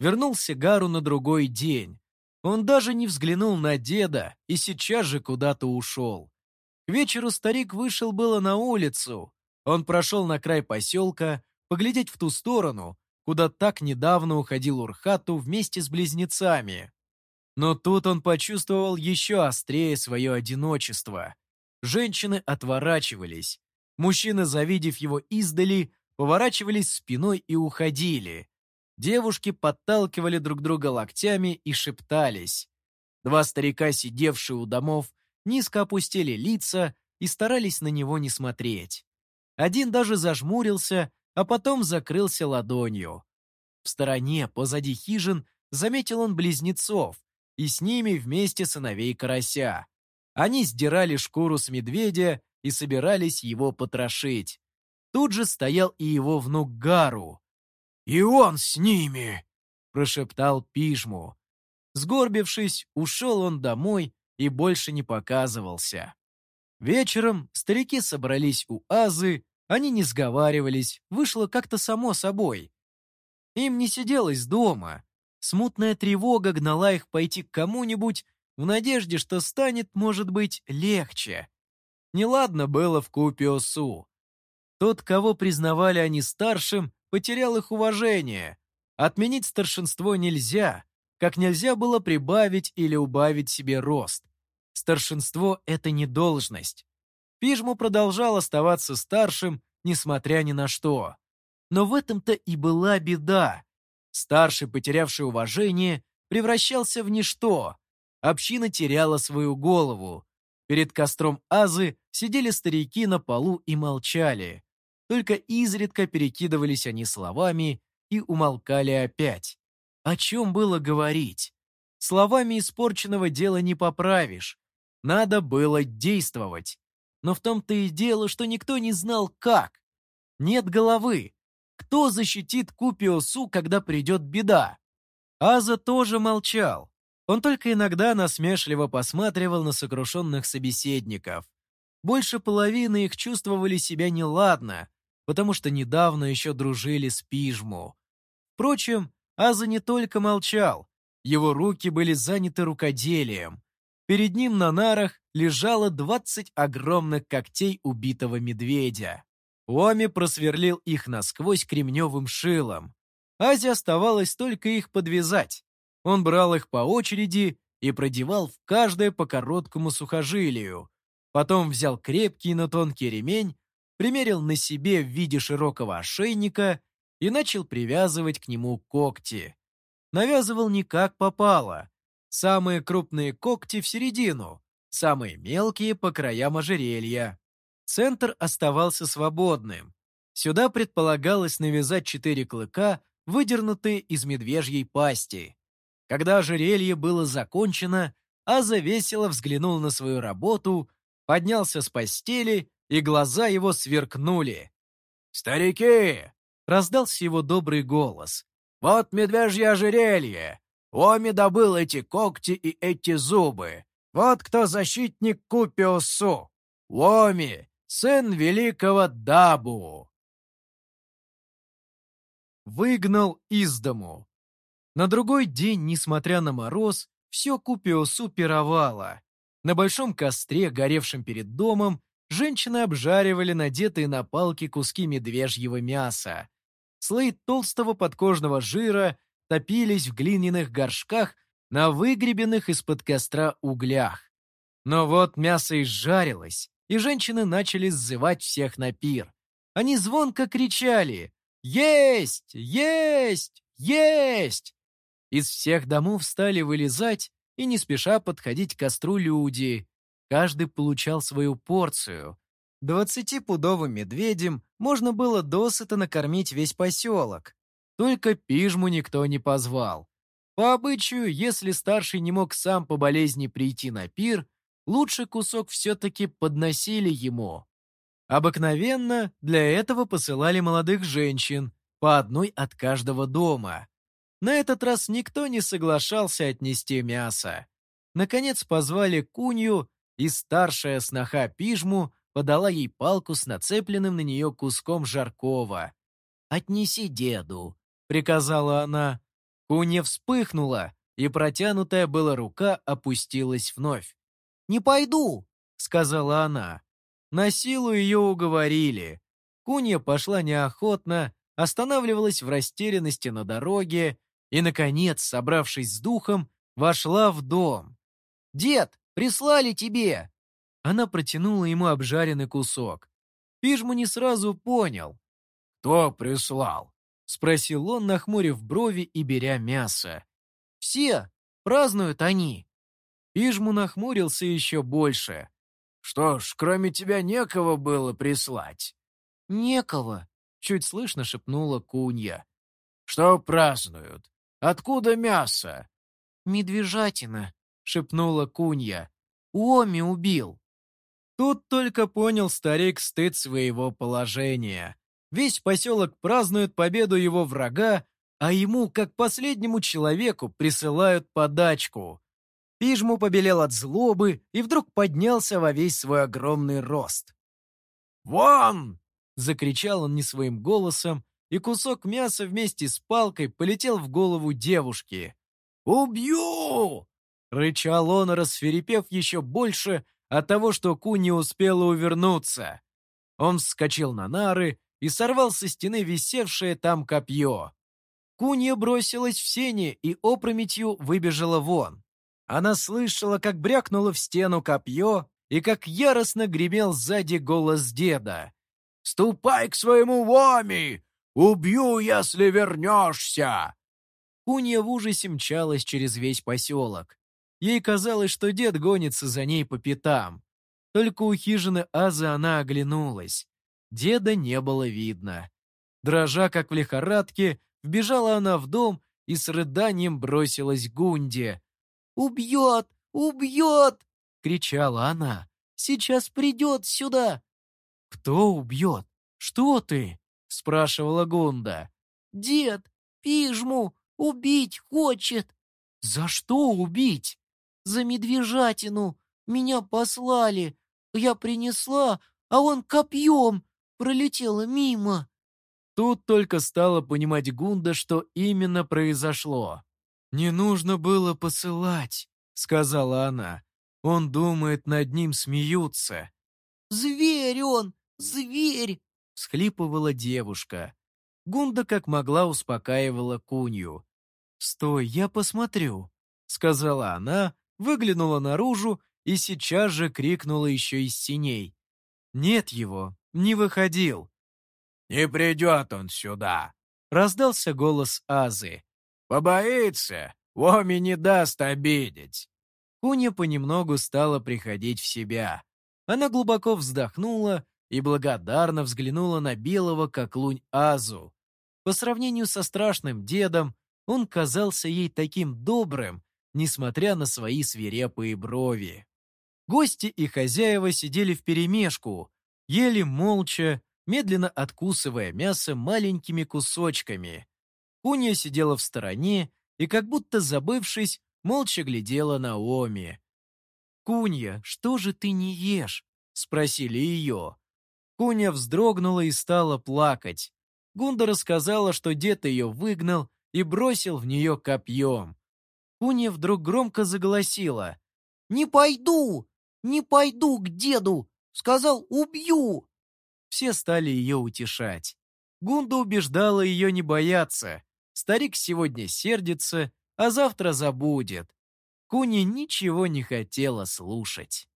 Вернулся Гару на другой день. Он даже не взглянул на деда и сейчас же куда-то ушел. К вечеру старик вышел было на улицу, он прошел на край поселка, поглядеть в ту сторону, куда так недавно уходил Урхату вместе с близнецами. Но тут он почувствовал еще острее свое одиночество. Женщины отворачивались. Мужчины, завидев его издали, поворачивались спиной и уходили. Девушки подталкивали друг друга локтями и шептались. Два старика, сидевшие у домов, низко опустили лица и старались на него не смотреть. Один даже зажмурился, а потом закрылся ладонью. В стороне, позади хижин, заметил он близнецов, и с ними вместе сыновей карася. Они сдирали шкуру с медведя и собирались его потрошить. Тут же стоял и его внук Гару. «И он с ними!» — прошептал Пижму. Сгорбившись, ушел он домой и больше не показывался. Вечером старики собрались у Азы, они не сговаривались, вышло как-то само собой. Им не сиделось дома. Смутная тревога гнала их пойти к кому-нибудь в надежде, что станет, может быть, легче. Неладно было в Купиосу. Тот, кого признавали они старшим, потерял их уважение. Отменить старшинство нельзя, как нельзя было прибавить или убавить себе рост. Старшинство — это не должность. Пижму продолжал оставаться старшим, несмотря ни на что. Но в этом-то и была беда. Старший, потерявший уважение, превращался в ничто. Община теряла свою голову. Перед костром Азы сидели старики на полу и молчали. Только изредка перекидывались они словами и умолкали опять. О чем было говорить? Словами испорченного дела не поправишь. Надо было действовать. Но в том-то и дело, что никто не знал, как. Нет головы. Кто защитит Купиосу, когда придет беда? Аза тоже молчал. Он только иногда насмешливо посматривал на сокрушенных собеседников. Больше половины их чувствовали себя неладно, потому что недавно еще дружили с Пижму. Впрочем, Аза не только молчал, его руки были заняты рукоделием. Перед ним на нарах лежало двадцать огромных когтей убитого медведя. Уоми просверлил их насквозь кремневым шилом. Азе оставалось только их подвязать. Он брал их по очереди и продевал в каждое по короткому сухожилию. Потом взял крепкий, но тонкий ремень, примерил на себе в виде широкого ошейника и начал привязывать к нему когти. Навязывал не как попало. Самые крупные когти в середину, самые мелкие по краям ожерелья. Центр оставался свободным. Сюда предполагалось навязать четыре клыка, выдернутые из медвежьей пасти. Когда ожерелье было закончено, Аза весело взглянул на свою работу, поднялся с постели, и глаза его сверкнули. «Старики!» — раздался его добрый голос. «Вот медвежье ожерелье! Оми добыл эти когти и эти зубы. Вот кто защитник Купиосу! Оми, сын великого Дабу!» Выгнал из дому. На другой день, несмотря на мороз, все Купиосу пировало. На большом костре, горевшем перед домом, женщины обжаривали надетые на палки куски медвежьего мяса. Слои толстого подкожного жира топились в глиняных горшках на выгребенных из-под костра углях. Но вот мясо изжарилось, и женщины начали сзывать всех на пир. Они звонко кричали «Есть! Есть! Есть!» Из всех домов стали вылезать и не спеша подходить к костру люди. Каждый получал свою порцию. Двадцатипудовым медведем можно было досыта накормить весь поселок. Только пижму никто не позвал. По обычаю, если старший не мог сам по болезни прийти на пир, лучший кусок все-таки подносили ему. Обыкновенно для этого посылали молодых женщин, по одной от каждого дома. На этот раз никто не соглашался отнести мясо. Наконец позвали Кунью, и старшая сноха Пижму подала ей палку с нацепленным на нее куском жаркого. «Отнеси деду», — приказала она. Кунья вспыхнула, и протянутая была рука опустилась вновь. «Не пойду», — сказала она. На силу ее уговорили. Кунья пошла неохотно, останавливалась в растерянности на дороге и, наконец, собравшись с духом, вошла в дом. «Дед, прислали тебе!» Она протянула ему обжаренный кусок. Пижму не сразу понял. «Кто прислал?» — спросил он, нахмурив брови и беря мясо. «Все! Празднуют они!» Пижму нахмурился еще больше. «Что ж, кроме тебя некого было прислать?» «Некого», — чуть слышно шепнула Кунья. «Что празднуют? Откуда мясо?» «Медвежатина», — шепнула Кунья. «Уоми убил». Тут только понял старик стыд своего положения. Весь поселок празднует победу его врага, а ему, как последнему человеку, присылают подачку. Пижму побелел от злобы и вдруг поднялся во весь свой огромный рост. «Вон!» — закричал он не своим голосом, и кусок мяса вместе с палкой полетел в голову девушки. «Убью!» — рычал он, расферепев еще больше от того, что Ку не успела увернуться. Он вскочил на нары и сорвал со стены висевшее там копье. Кунья бросилась в сене и опрометью выбежала вон. Она слышала, как брякнуло в стену копье, и как яростно гремел сзади голос деда. «Ступай к своему Воми! Убью, если вернешься!» Кунья в ужасе мчалась через весь поселок. Ей казалось, что дед гонится за ней по пятам. Только у хижины Азы она оглянулась. Деда не было видно. Дрожа, как в лихорадке, вбежала она в дом и с рыданием бросилась Гунде. «Убьет! Убьет!» — кричала она. «Сейчас придет сюда!» «Кто убьет? Что ты?» — спрашивала Гунда. «Дед, пижму, убить хочет!» «За что убить?» «За медвежатину! Меня послали! Я принесла, а он копьем пролетела мимо!» Тут только стала понимать Гунда, что именно произошло. «Не нужно было посылать», — сказала она. «Он думает, над ним смеются». «Зверь он! Зверь!» — всхлипывала девушка. Гунда как могла успокаивала Кунью. «Стой, я посмотрю», — сказала она, выглянула наружу и сейчас же крикнула еще из синей. «Нет его, не выходил». «Не придет он сюда», — раздался голос Азы. «Побоится, Оми не даст обидеть». Куня понемногу стала приходить в себя. Она глубоко вздохнула и благодарно взглянула на белого, как лунь, Азу. По сравнению со страшным дедом, он казался ей таким добрым, несмотря на свои свирепые брови. Гости и хозяева сидели вперемешку, ели молча, медленно откусывая мясо маленькими кусочками. Куня сидела в стороне и, как будто забывшись, молча глядела на Оми. «Кунья, что же ты не ешь?» — спросили ее. Куня вздрогнула и стала плакать. Гунда рассказала, что дед ее выгнал и бросил в нее копьем. Куня вдруг громко заголосила. «Не пойду! Не пойду к деду! Сказал, убью!» Все стали ее утешать. Гунда убеждала ее не бояться. Старик сегодня сердится, а завтра забудет. Куни ничего не хотела слушать.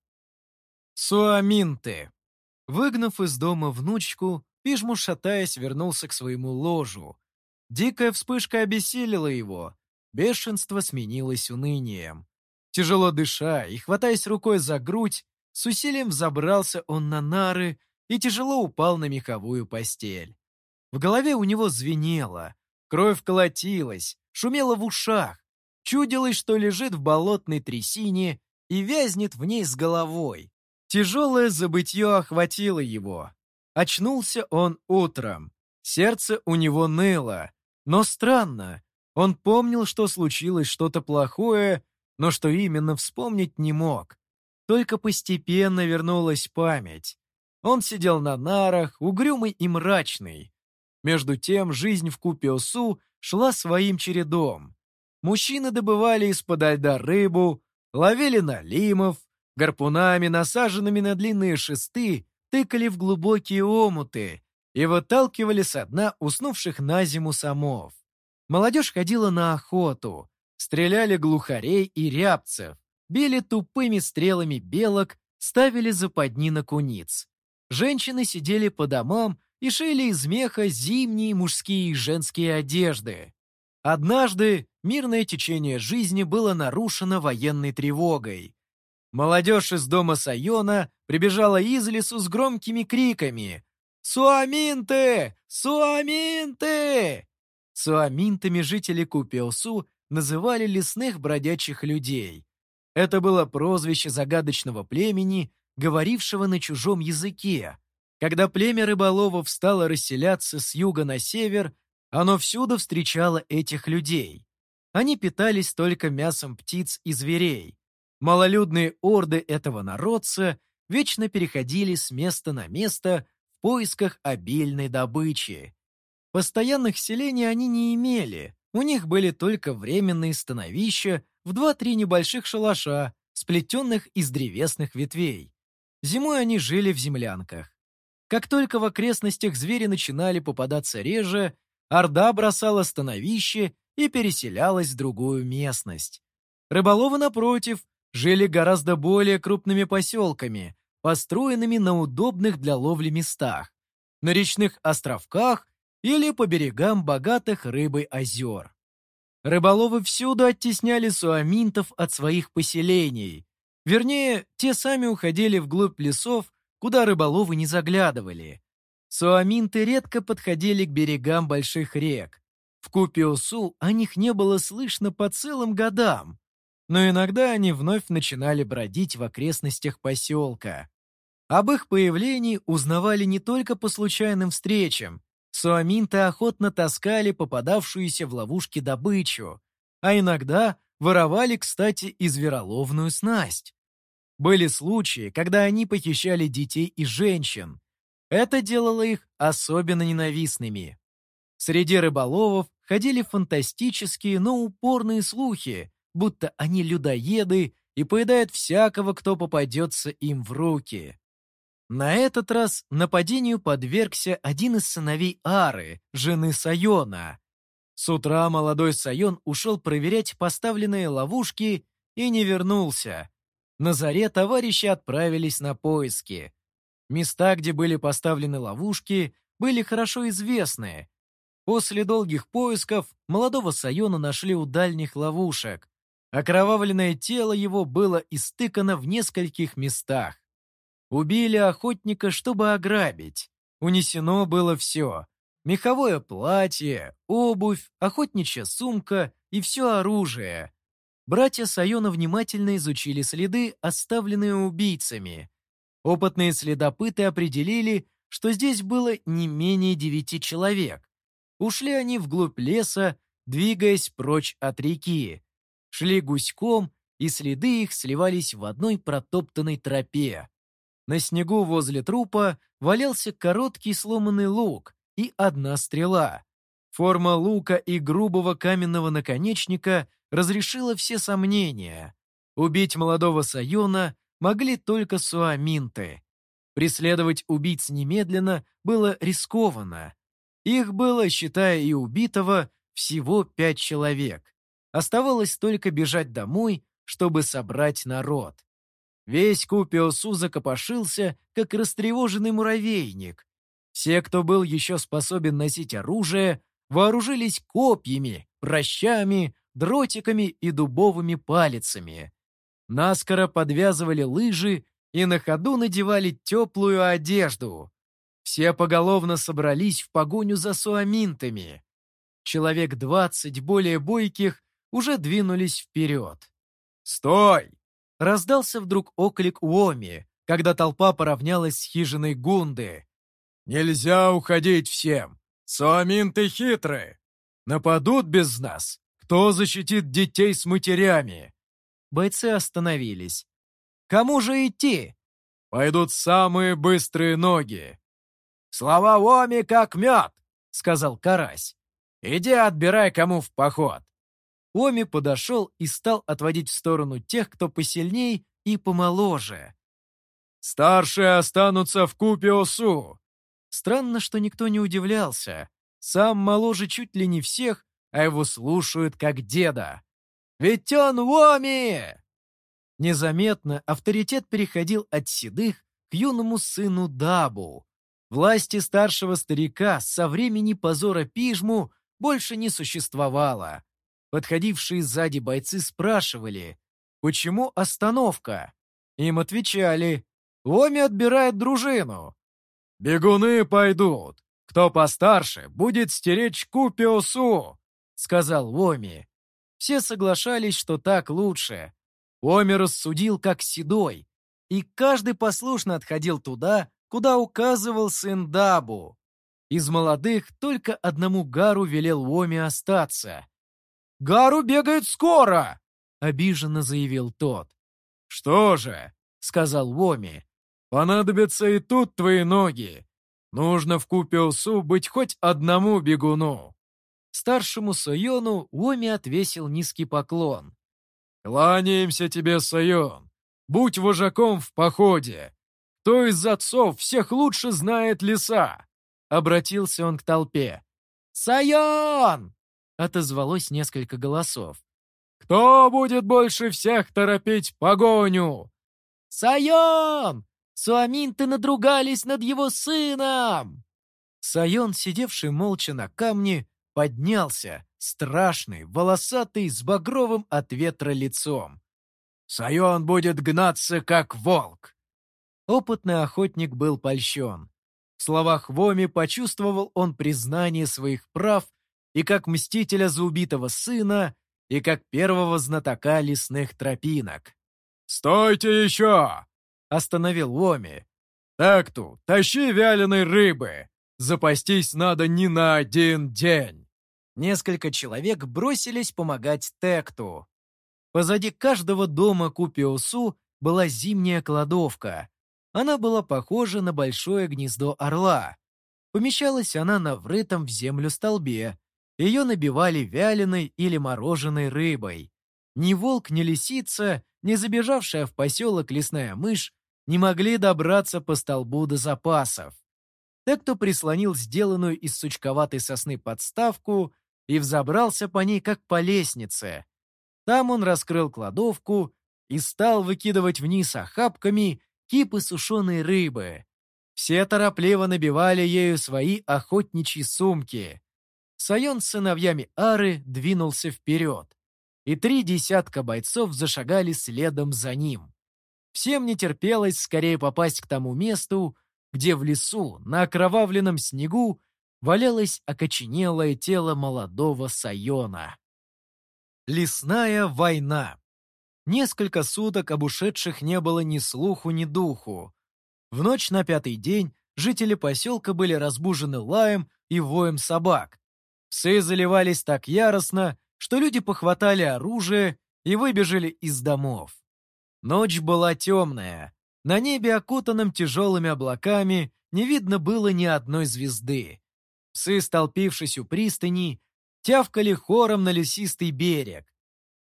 Суаминты. Выгнав из дома внучку, Пижму, шатаясь, вернулся к своему ложу. Дикая вспышка обессилила его. Бешенство сменилось унынием. Тяжело дыша и хватаясь рукой за грудь, с усилием взобрался он на нары и тяжело упал на меховую постель. В голове у него звенело, кровь колотилась, шумела в ушах, чудилось, что лежит в болотной трясине и вязнет в ней с головой. Тяжелое забытье охватило его. Очнулся он утром. Сердце у него ныло. Но странно, он помнил, что случилось что-то плохое, но что именно вспомнить не мог. Только постепенно вернулась память. Он сидел на нарах, угрюмый и мрачный. Между тем жизнь в Купиосу шла своим чередом. Мужчины добывали из-под льда рыбу, ловили налимов, гарпунами, насаженными на длинные шесты, тыкали в глубокие омуты и выталкивали со дна уснувших на зиму самов. Молодежь ходила на охоту, стреляли глухарей и рябцев, били тупыми стрелами белок, ставили западни на куниц. Женщины сидели по домам и шили из меха зимние мужские и женские одежды. Однажды мирное течение жизни было нарушено военной тревогой. Молодежь из дома Сайона прибежала из лесу с громкими криками «Суаминты! Суаминты!». Суаминтами жители Купиосу называли лесных бродячих людей. Это было прозвище загадочного племени, говорившего на чужом языке. Когда племя рыболовов стало расселяться с юга на север, оно всюду встречало этих людей. Они питались только мясом птиц и зверей. Малолюдные орды этого народца вечно переходили с места на место в поисках обильной добычи. Постоянных селений они не имели, у них были только временные становища в два-три небольших шалаша, сплетенных из древесных ветвей. Зимой они жили в землянках. Как только в окрестностях звери начинали попадаться реже, Орда бросала становище и переселялась в другую местность. Рыболовы, напротив, жили гораздо более крупными поселками, построенными на удобных для ловли местах, на речных островках или по берегам богатых рыбой озер. Рыболовы всюду оттесняли суаминтов от своих поселений. Вернее, те сами уходили вглубь лесов, куда рыболовы не заглядывали. Суаминты редко подходили к берегам больших рек. В Купиосу о них не было слышно по целым годам, но иногда они вновь начинали бродить в окрестностях поселка. Об их появлении узнавали не только по случайным встречам. Суаминты охотно таскали попадавшуюся в ловушки добычу, а иногда воровали, кстати, и звероловную снасть. Были случаи, когда они похищали детей и женщин. Это делало их особенно ненавистными. Среди рыболовов ходили фантастические, но упорные слухи, будто они людоеды и поедают всякого, кто попадется им в руки. На этот раз нападению подвергся один из сыновей Ары, жены Сайона. С утра молодой Сайон ушел проверять поставленные ловушки и не вернулся. На заре товарищи отправились на поиски. Места, где были поставлены ловушки, были хорошо известны. После долгих поисков молодого Сайона нашли у дальних ловушек. Окровавленное тело его было истыкано в нескольких местах. Убили охотника, чтобы ограбить. Унесено было все. Меховое платье, обувь, охотничья сумка и все оружие. Братья Сайона внимательно изучили следы, оставленные убийцами. Опытные следопыты определили, что здесь было не менее девяти человек. Ушли они вглубь леса, двигаясь прочь от реки. Шли гуськом, и следы их сливались в одной протоптанной тропе. На снегу возле трупа валялся короткий сломанный лук и одна стрела. Форма лука и грубого каменного наконечника разрешила все сомнения. Убить молодого Сайона могли только суаминты. Преследовать убийц немедленно было рискованно. Их было, считая и убитого, всего пять человек. Оставалось только бежать домой, чтобы собрать народ. Весь Купиосу закопошился, как растревоженный муравейник. Все, кто был еще способен носить оружие, вооружились копьями, прощами, дротиками и дубовыми палицами. Наскоро подвязывали лыжи и на ходу надевали теплую одежду. Все поголовно собрались в погоню за суаминтами. Человек двадцать более бойких уже двинулись вперед. «Стой!» — раздался вдруг оклик Уоми, когда толпа поравнялась с хижиной Гунды. «Нельзя уходить всем! Суаминты хитрые! Нападут без нас! Кто защитит детей с матерями?» Бойцы остановились. «Кому же идти?» «Пойдут самые быстрые ноги». «Слова Оми как мед», — сказал Карась. «Иди отбирай кому в поход». Оми подошел и стал отводить в сторону тех, кто посильней и помоложе. «Старшие останутся в Купиосу!» Странно, что никто не удивлялся. Сам моложе чуть ли не всех, а его слушают как деда. «Ведь он Уоми!» Незаметно авторитет переходил от седых к юному сыну Дабу. Власти старшего старика со времени позора Пижму больше не существовало. Подходившие сзади бойцы спрашивали, почему остановка? Им отвечали, Уоми отбирает дружину. «Бегуны пойдут. Кто постарше, будет стеречь Купиосу сказал Уоми. Все соглашались, что так лучше. Уоми рассудил как седой, и каждый послушно отходил туда, куда указывал сын Дабу. Из молодых только одному Гару велел Уоми остаться. «Гару бегает скоро!» — обиженно заявил тот. «Что же?» — сказал Уоми. «Понадобятся и тут твои ноги. Нужно в Купиусу быть хоть одному бегуну». Старшему Сайону Уоми отвесил низкий поклон. «Кланяемся тебе, Сайон! Будь вожаком в походе! Кто из отцов всех лучше знает леса?» Обратился он к толпе. «Сайон!» — отозвалось несколько голосов. Кто будет больше всех торопить погоню?» «Сайон! Суаминты надругались над его сыном!» Сайон, сидевший молча на камне, поднялся, страшный, волосатый, с багровым от ветра лицом. «Сайон будет гнаться, как волк!» Опытный охотник был польщен. В словах Воми почувствовал он признание своих прав и как мстителя за убитого сына, и как первого знатока лесных тропинок. «Стойте еще!» — остановил Воми. «Так-ту, тащи вяленой рыбы! Запастись надо не на один день!» Несколько человек бросились помогать Текту. Позади каждого дома Купиосу была зимняя кладовка, она была похожа на большое гнездо орла. Помещалась она на врытом в землю столбе. Ее набивали вяленой или мороженой рыбой. Ни волк, ни лисица, ни забежавшая в поселок лесная мышь не могли добраться по столбу до запасов. Так кто прислонил сделанную из сучковатой сосны подставку и взобрался по ней, как по лестнице. Там он раскрыл кладовку и стал выкидывать вниз охапками кипы сушеной рыбы. Все торопливо набивали ею свои охотничьи сумки. Сайон с сыновьями Ары двинулся вперед, и три десятка бойцов зашагали следом за ним. Всем не терпелось скорее попасть к тому месту, где в лесу, на окровавленном снегу, валялось окоченелое тело молодого Сайона. Лесная война Несколько суток об ушедших не было ни слуху, ни духу. В ночь на пятый день жители поселка были разбужены лаем и воем собак. Псы заливались так яростно, что люди похватали оружие и выбежали из домов. Ночь была темная. На небе, окутанном тяжелыми облаками, не видно было ни одной звезды. Псы, столпившись у пристани, тявкали хором на лесистый берег.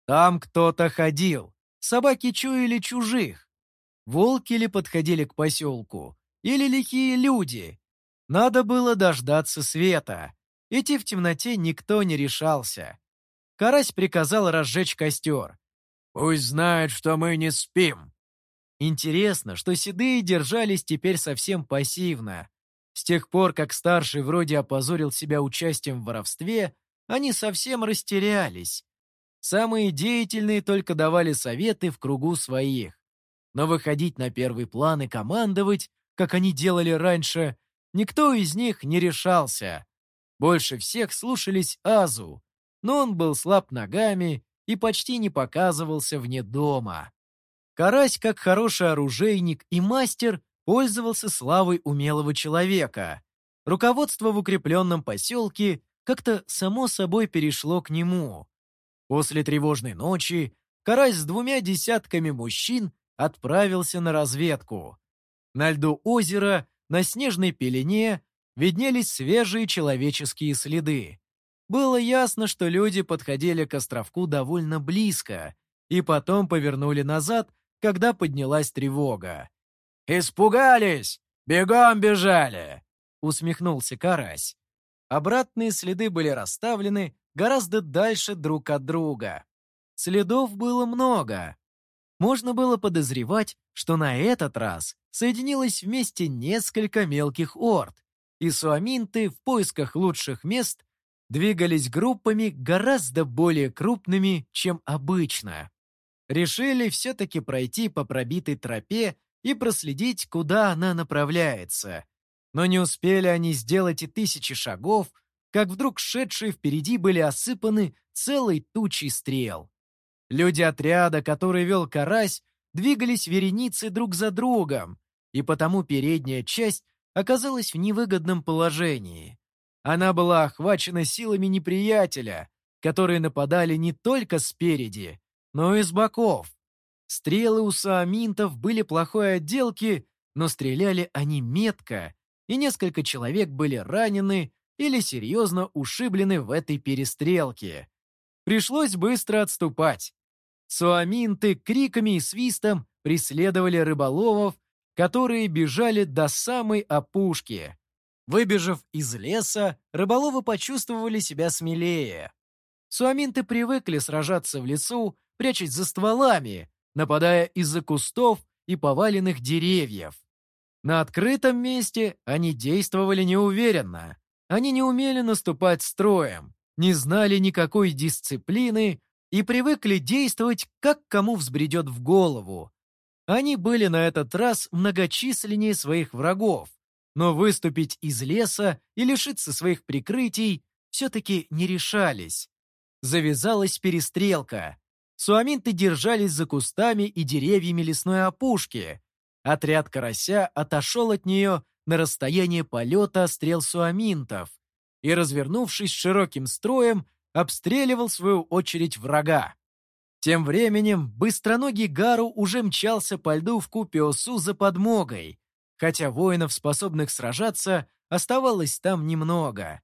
Там кто-то ходил. Собаки чуяли чужих. Волки ли подходили к поселку, или лихие люди. Надо было дождаться света. Идти в темноте никто не решался. Карась приказал разжечь костер. «Пусть знают, что мы не спим». Интересно, что седые держались теперь совсем пассивно. С тех пор, как старший вроде опозорил себя участием в воровстве, они совсем растерялись. Самые деятельные только давали советы в кругу своих. Но выходить на первый план и командовать, как они делали раньше, никто из них не решался. Больше всех слушались Азу, но он был слаб ногами и почти не показывался вне дома. Карась, как хороший оружейник и мастер, пользовался славой умелого человека. Руководство в укрепленном поселке как-то само собой перешло к нему. После тревожной ночи Карась с двумя десятками мужчин отправился на разведку. На льду озера, на снежной пелене, виднелись свежие человеческие следы. Было ясно, что люди подходили к островку довольно близко и потом повернули назад, когда поднялась тревога. «Испугались! Бегом бежали!» — усмехнулся Карась. Обратные следы были расставлены гораздо дальше друг от друга. Следов было много. Можно было подозревать, что на этот раз соединилось вместе несколько мелких орд, и суаминты в поисках лучших мест двигались группами гораздо более крупными, чем обычно. Решили все-таки пройти по пробитой тропе и проследить, куда она направляется. Но не успели они сделать и тысячи шагов, как вдруг шедшие впереди были осыпаны целой тучей стрел. Люди отряда, который вел карась, двигались вереницей друг за другом, и потому передняя часть оказалась в невыгодном положении. Она была охвачена силами неприятеля, которые нападали не только спереди, но и с боков. Стрелы у сааминтов были плохой отделки, но стреляли они метко, и несколько человек были ранены или серьезно ушиблены в этой перестрелке. Пришлось быстро отступать. Суаминты криками и свистом преследовали рыболовов, которые бежали до самой опушки. Выбежав из леса, рыболовы почувствовали себя смелее. суаминты привыкли сражаться в лесу, прячась за стволами, нападая из-за кустов и поваленных деревьев. На открытом месте они действовали неуверенно. Они не умели наступать строем, не знали никакой дисциплины и привыкли действовать, как кому взбредет в голову. Они были на этот раз многочисленнее своих врагов, но выступить из леса и лишиться своих прикрытий все-таки не решались. Завязалась перестрелка. Суаминты держались за кустами и деревьями лесной опушки. Отряд карася отошел от нее на расстояние полета стрел суаминтов и, развернувшись широким строем, обстреливал свою очередь врага. Тем временем быстроногий Гару уже мчался по льду в Купиосу за подмогой, хотя воинов, способных сражаться, оставалось там немного.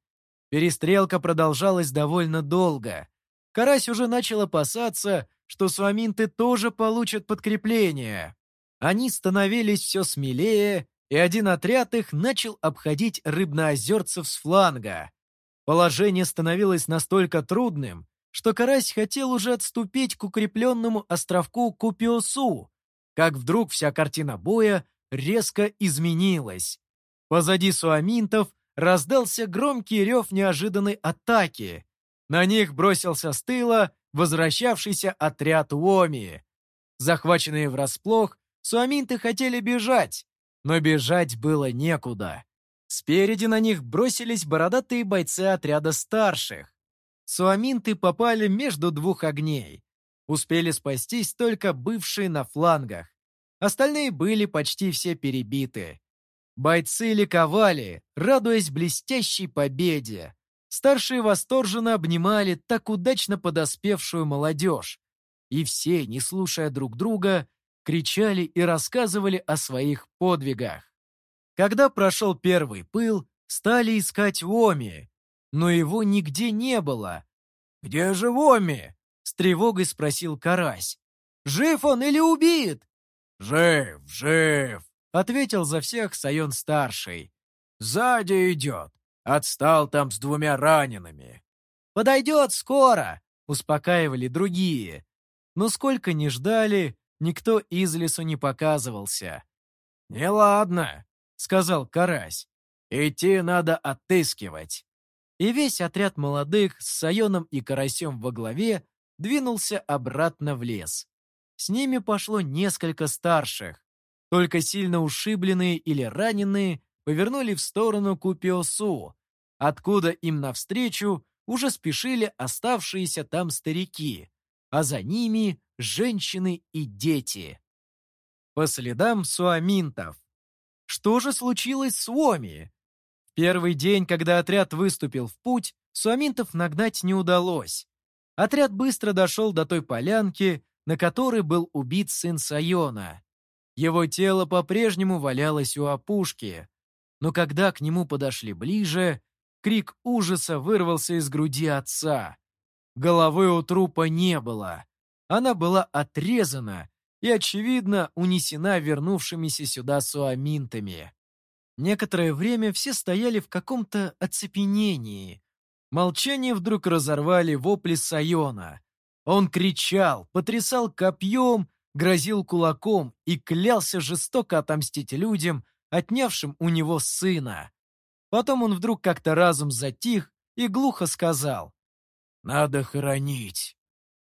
Перестрелка продолжалась довольно долго. Карась уже начал опасаться, что суаминты тоже получат подкрепление. Они становились все смелее, и один отряд их начал обходить рыбноозерцев с фланга. Положение становилось настолько трудным, что Карась хотел уже отступить к укрепленному островку Купиосу, как вдруг вся картина боя резко изменилась. Позади суаминтов раздался громкий рев неожиданной атаки. На них бросился с тыла возвращавшийся отряд Уоми. Захваченные врасплох, суаминты хотели бежать, но бежать было некуда. Спереди на них бросились бородатые бойцы отряда старших. Суаминты попали между двух огней. Успели спастись только бывшие на флангах. Остальные были почти все перебиты. Бойцы ликовали, радуясь блестящей победе. Старшие восторженно обнимали так удачно подоспевшую молодежь. И все, не слушая друг друга, кричали и рассказывали о своих подвигах. Когда прошел первый пыл, стали искать Воми, но его нигде не было. «Где же Воми?» — с тревогой спросил Карась. «Жив он или убит?» «Жив, жив!» — ответил за всех Сайон-старший. «Сзади идет. Отстал там с двумя ранеными». «Подойдет скоро!» — успокаивали другие. Но сколько ни ждали, никто из лесу не показывался. «Неладно», — сказал Карась. «Идти надо отыскивать» и весь отряд молодых с Сайоном и Карасем во главе двинулся обратно в лес. С ними пошло несколько старших. Только сильно ушибленные или раненые повернули в сторону Купиосу, откуда им навстречу уже спешили оставшиеся там старики, а за ними женщины и дети. По следам суаминтов. Что же случилось с Уоми? Первый день, когда отряд выступил в путь, суаминтов нагнать не удалось. Отряд быстро дошел до той полянки, на которой был убит сын Сайона. Его тело по-прежнему валялось у опушки, но когда к нему подошли ближе, крик ужаса вырвался из груди отца. Головы у трупа не было. Она была отрезана и, очевидно, унесена вернувшимися сюда суаминтами. Некоторое время все стояли в каком-то оцепенении. Молчание вдруг разорвали вопли Сайона. Он кричал, потрясал копьем, грозил кулаком и клялся жестоко отомстить людям, отнявшим у него сына. Потом он вдруг как-то разом затих и глухо сказал «Надо хоронить».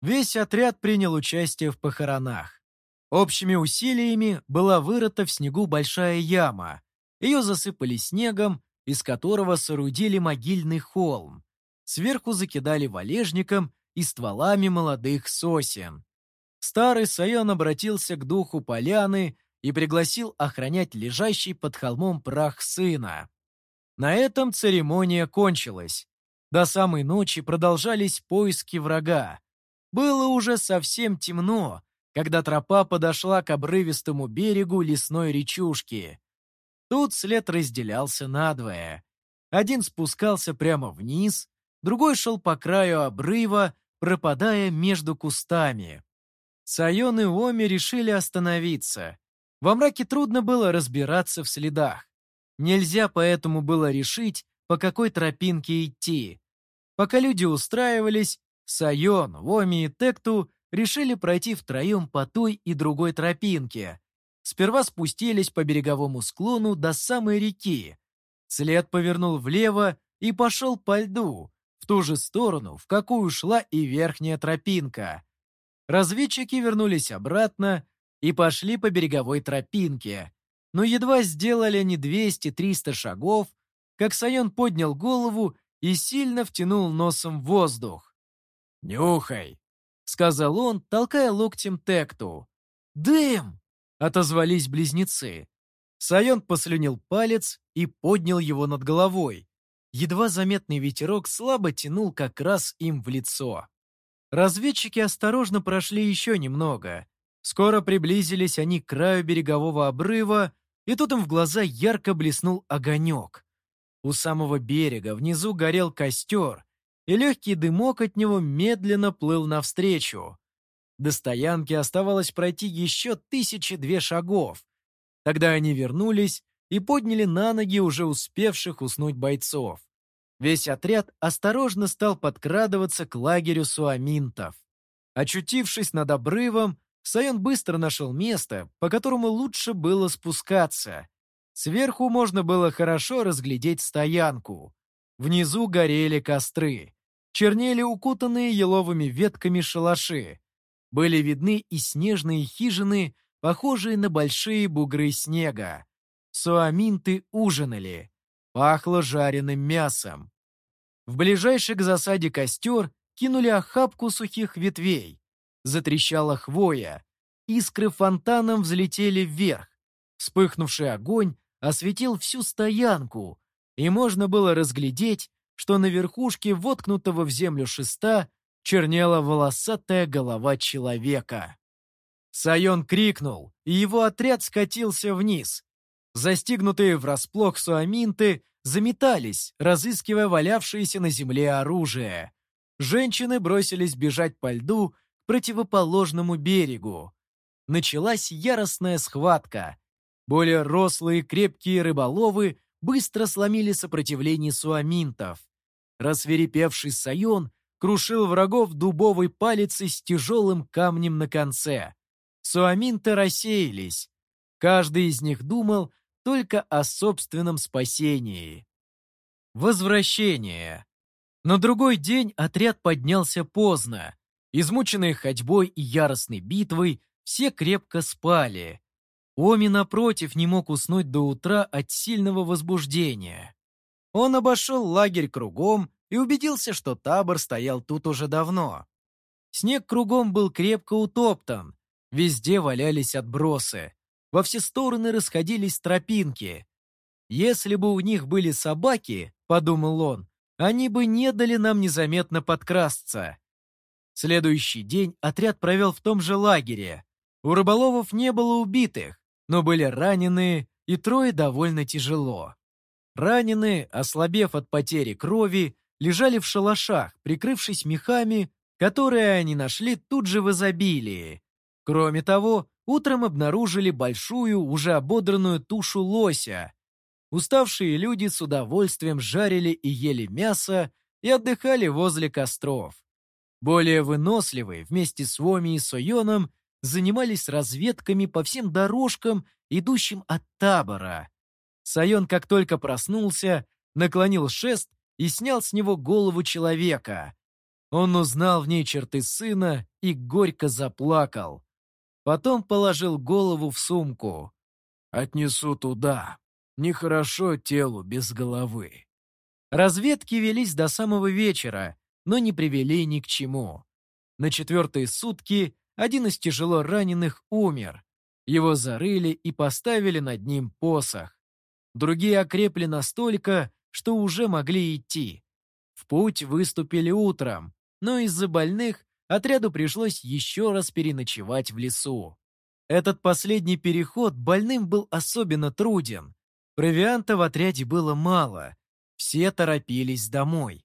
Весь отряд принял участие в похоронах. Общими усилиями была вырыта в снегу большая яма, ее засыпали снегом, из которого соорудили могильный холм. Сверху закидали валежником и стволами молодых сосен. Старый Сайон обратился к духу поляны и пригласил охранять лежащий под холмом прах сына. На этом церемония кончилась. До самой ночи продолжались поиски врага. Было уже совсем темно, когда тропа подошла к обрывистому берегу лесной речушки. Тут след разделялся надвое. Один спускался прямо вниз, другой шел по краю обрыва, пропадая между кустами. Сайон и Оми решили остановиться. Во мраке трудно было разбираться в следах. Нельзя поэтому было решить, по какой тропинке идти. Пока люди устраивались, Сайон, Воми и Текту решили пройти втроем по той и другой тропинке. Сперва спустились по береговому склону до самой реки. След повернул влево и пошел по льду, в ту же сторону, в какую шла и верхняя тропинка. Разведчики вернулись обратно и пошли по береговой тропинке. Но едва сделали они 200-300 шагов, как Сайон поднял голову и сильно втянул носом воздух. «Нюхай!» — сказал он, толкая локтем Текту. «Дым!» — отозвались близнецы. Сайон послюнил палец и поднял его над головой. Едва заметный ветерок слабо тянул как раз им в лицо. Разведчики осторожно прошли еще немного. Скоро приблизились они к краю берегового обрыва, и тут им в глаза ярко блеснул огонек. У самого берега внизу горел костер, и легкий дымок от него медленно плыл навстречу. До стоянки оставалось пройти еще тысячи две шагов. Тогда они вернулись и подняли на ноги уже успевших уснуть бойцов. Весь отряд осторожно стал подкрадываться к лагерю суаминтов. Очутившись над обрывом, Сайон быстро нашел место, по которому лучше было спускаться. Сверху можно было хорошо разглядеть стоянку. Внизу горели костры. Чернели укутанные еловыми ветками шалаши. Были видны и снежные хижины, похожие на большие бугры снега. Суаминты ужинали. Пахло жареным мясом. В ближайший к засаде костер кинули охапку сухих ветвей. Затрещала хвоя. Искры фонтаном взлетели вверх. Вспыхнувший огонь осветил всю стоянку, и можно было разглядеть, что на верхушке воткнутого в землю шеста чернела волосатая голова человека. Сайон крикнул, и его отряд скатился вниз. Застигнутые врасплох суаминты заметались, разыскивая валявшееся на земле оружие. Женщины бросились бежать по льду к противоположному берегу. Началась яростная схватка. Более рослые крепкие рыболовы быстро сломили сопротивление суаминтов. Рассверепевший Сайон крушил врагов дубовой палицей с тяжелым камнем на конце. Суаминты рассеялись. Каждый из них думал только о собственном спасении. Возвращение. На другой день отряд поднялся поздно. Измученные ходьбой и яростной битвой, все крепко спали. Оми, напротив, не мог уснуть до утра от сильного возбуждения. Он обошел лагерь кругом и убедился, что табор стоял тут уже давно. Снег кругом был крепко утоптан, везде валялись отбросы, во все стороны расходились тропинки. Если бы у них были собаки, подумал он, они бы не дали нам незаметно подкрасться. Следующий день отряд провел в том же лагере. У рыболовов не было убитых, но были раненые, и трое довольно тяжело. Раненые, ослабев от потери крови, лежали в шалашах, прикрывшись мехами, которые они нашли тут же в изобилии. Кроме того, утром обнаружили большую, уже ободранную тушу лося. Уставшие люди с удовольствием жарили и ели мясо и отдыхали возле костров. Более выносливые, вместе с Воми и Сойоном, занимались разведками по всем дорожкам, идущим от табора. Сайон, как только проснулся, наклонил шест и снял с него голову человека. Он узнал в ней черты сына и горько заплакал. Потом положил голову в сумку. «Отнесу туда. Нехорошо телу без головы». Разведки велись до самого вечера, но не привели ни к чему. На четвертые сутки один из тяжело раненых умер. Его зарыли и поставили над ним посох. Другие окрепли настолько, что уже могли идти. В путь выступили утром, но из-за больных отряду пришлось еще раз переночевать в лесу. Этот последний переход больным был особенно труден. Провианта в отряде было мало. Все торопились домой.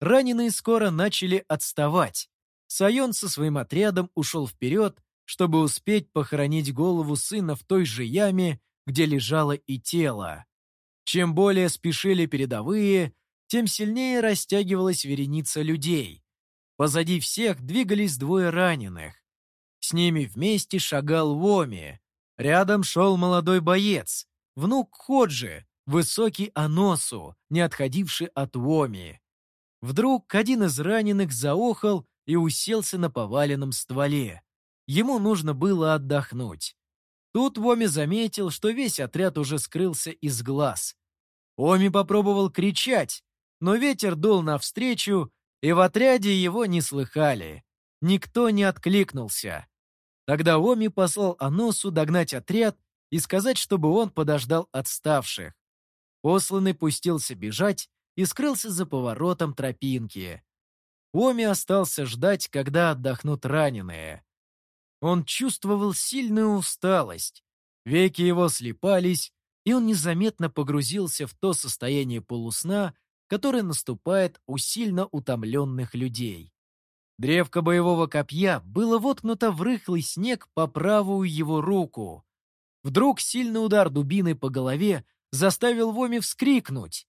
Раненые скоро начали отставать. Сайон со своим отрядом ушел вперед, чтобы успеть похоронить голову сына в той же яме, где лежало и тело. Чем более спешили передовые, тем сильнее растягивалась вереница людей. Позади всех двигались двое раненых. С ними вместе шагал Воми. Рядом шел молодой боец, внук Ходжи, высокий Аносу, не отходивший от Воми. Вдруг один из раненых заохал и уселся на поваленном стволе. Ему нужно было отдохнуть. Тут Воми заметил, что весь отряд уже скрылся из глаз. Оми попробовал кричать, но ветер дул навстречу, и в отряде его не слыхали. Никто не откликнулся. Тогда Оми послал Аносу догнать отряд и сказать, чтобы он подождал отставших. Посланный пустился бежать и скрылся за поворотом тропинки. Оми остался ждать, когда отдохнут раненые. Он чувствовал сильную усталость. Веки его слепались, и он незаметно погрузился в то состояние полусна, которое наступает у сильно утомленных людей. Древко боевого копья было воткнуто в рыхлый снег по правую его руку. Вдруг сильный удар дубиной по голове заставил Воми вскрикнуть.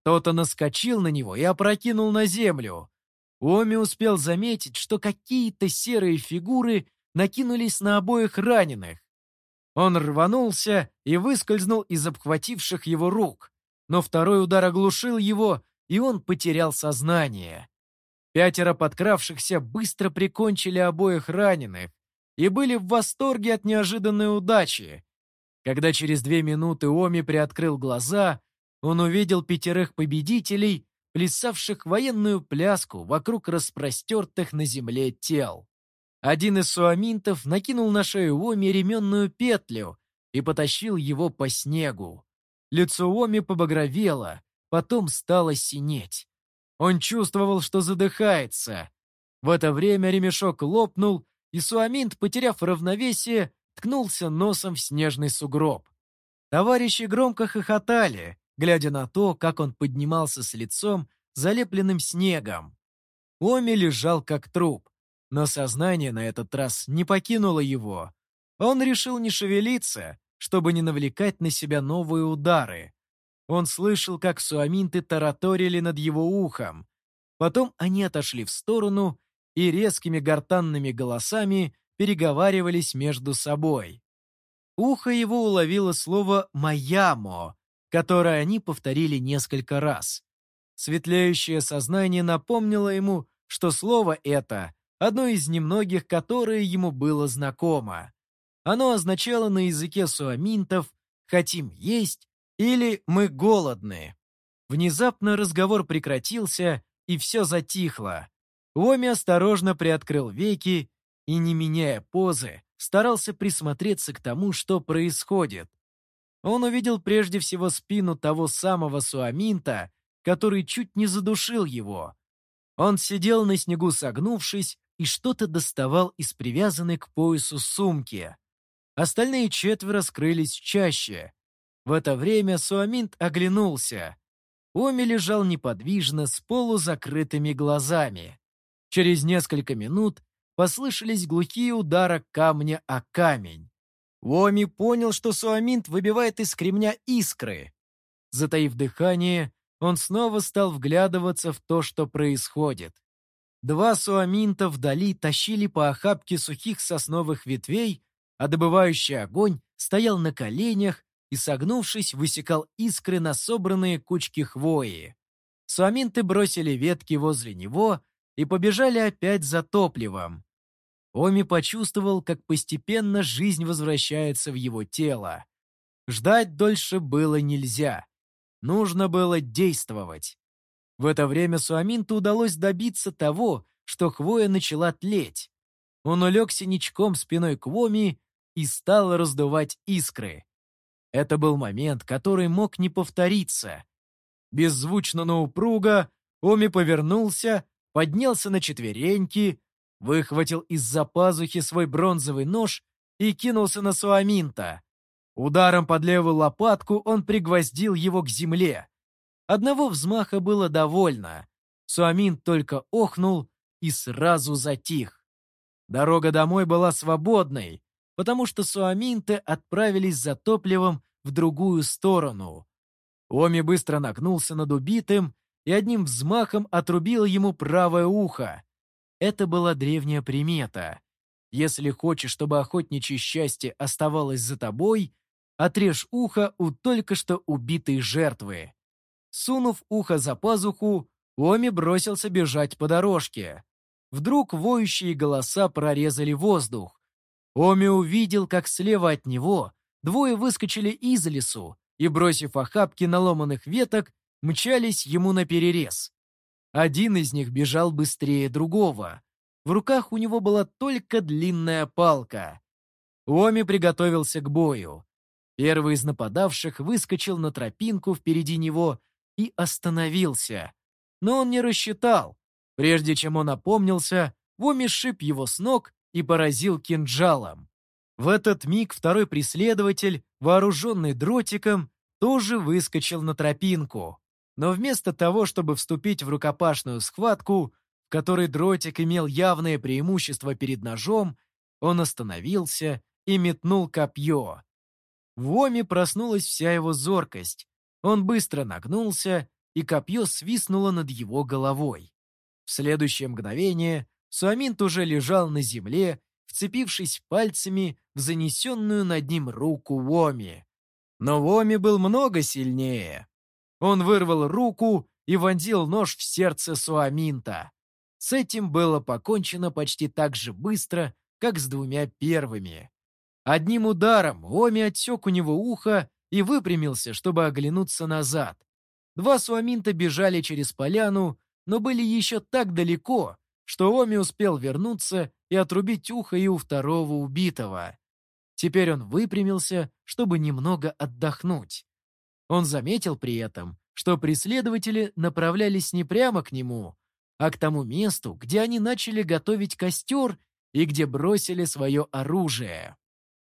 Кто-то наскочил на него и опрокинул на землю. Оми успел заметить, что какие-то серые фигуры накинулись на обоих раненых. Он рванулся и выскользнул из обхвативших его рук, но второй удар оглушил его, и он потерял сознание. Пятеро подкравшихся быстро прикончили обоих раненых и были в восторге от неожиданной удачи. Когда через две минуты Оми приоткрыл глаза, он увидел пятерых победителей, плясавших военную пляску вокруг распростертых на земле тел. Один из суаминтов накинул на шею Оми ременную петлю и потащил его по снегу. Лицо Оми побагровело, потом стало синеть. Он чувствовал, что задыхается. В это время ремешок лопнул, и Суаминт, потеряв равновесие, ткнулся носом в снежный сугроб. Товарищи громко хохотали, глядя на то, как он поднимался с лицом, залепленным снегом. Оми лежал как труп. Но сознание на этот раз не покинуло его. Он решил не шевелиться, чтобы не навлекать на себя новые удары. Он слышал, как суаминты тараторили над его ухом. Потом они отошли в сторону и резкими гортанными голосами переговаривались между собой. Ухо его уловило слово «маямо», которое они повторили несколько раз. Светлеющее сознание напомнило ему, что слово это одно из немногих, которое ему было знакомо. Оно означало на языке суаминтов «хотим есть» или «мы голодны». Внезапно разговор прекратился, и все затихло. Оми осторожно приоткрыл веки и, не меняя позы, старался присмотреться к тому, что происходит. Он увидел прежде всего спину того самого Суаминта, который чуть не задушил его. Он сидел на снегу согнувшись, и что-то доставал из привязанной к поясу сумки. Остальные четверо скрылись чаще. В это время Суаминт оглянулся. Оми лежал неподвижно с полузакрытыми глазами. Через несколько минут послышались глухие удары камня о камень. Уоми понял, что Суаминт выбивает из кремня искры. Затаив дыхание, он снова стал вглядываться в то, что происходит. Два суаминта вдали тащили по охапке сухих сосновых ветвей, а добывающий огонь стоял на коленях и, согнувшись, высекал искры на собранные кучки хвои. Суаминты бросили ветки возле него и побежали опять за топливом. Оми почувствовал, как постепенно жизнь возвращается в его тело. Ждать дольше было нельзя. Нужно было действовать. В это время Суаминту удалось добиться того, что хвоя начала тлеть. Он улегся ничком спиной к Воми и стал раздувать искры. Это был момент, который мог не повториться. Беззвучно, но упруго, Оми повернулся, поднялся на четвереньки, выхватил из-за пазухи свой бронзовый нож и кинулся на Суаминта. Ударом под левую лопатку он пригвоздил его к земле. Одного взмаха было довольно. Суамин только охнул и сразу затих. Дорога домой была свободной, потому что суаминты отправились за топливом в другую сторону. Оми быстро нагнулся над убитым и одним взмахом отрубил ему правое ухо. Это была древняя примета. Если хочешь, чтобы охотничье счастье оставалось за тобой, отрежь ухо у только что убитой жертвы. Сунув ухо за пазуху, Оми бросился бежать по дорожке. Вдруг воющие голоса прорезали воздух. Оми увидел, как слева от него двое выскочили из лесу и, бросив охапки наломанных веток, мчались ему на перерез. Один из них бежал быстрее другого. В руках у него была только длинная палка. Оми приготовился к бою. Первый из нападавших выскочил на тропинку впереди него и остановился. Но он не рассчитал. Прежде чем он опомнился, Воми шип его с ног и поразил кинжалом. В этот миг второй преследователь, вооруженный дротиком, тоже выскочил на тропинку. Но вместо того, чтобы вступить в рукопашную схватку, в которой дротик имел явное преимущество перед ножом, он остановился и метнул копье. В Оме проснулась вся его зоркость. Он быстро нагнулся, и копье свистнуло над его головой. В следующее мгновение Суаминт уже лежал на земле, вцепившись пальцами в занесенную над ним руку Воми. Но Воми был много сильнее. Он вырвал руку и вонзил нож в сердце Суаминта. С этим было покончено почти так же быстро, как с двумя первыми. Одним ударом Оми отсек у него ухо и выпрямился, чтобы оглянуться назад. Два суаминта бежали через поляну, но были еще так далеко, что Оми успел вернуться и отрубить ухо и у второго убитого. Теперь он выпрямился, чтобы немного отдохнуть. Он заметил при этом, что преследователи направлялись не прямо к нему, а к тому месту, где они начали готовить костер и где бросили свое оружие.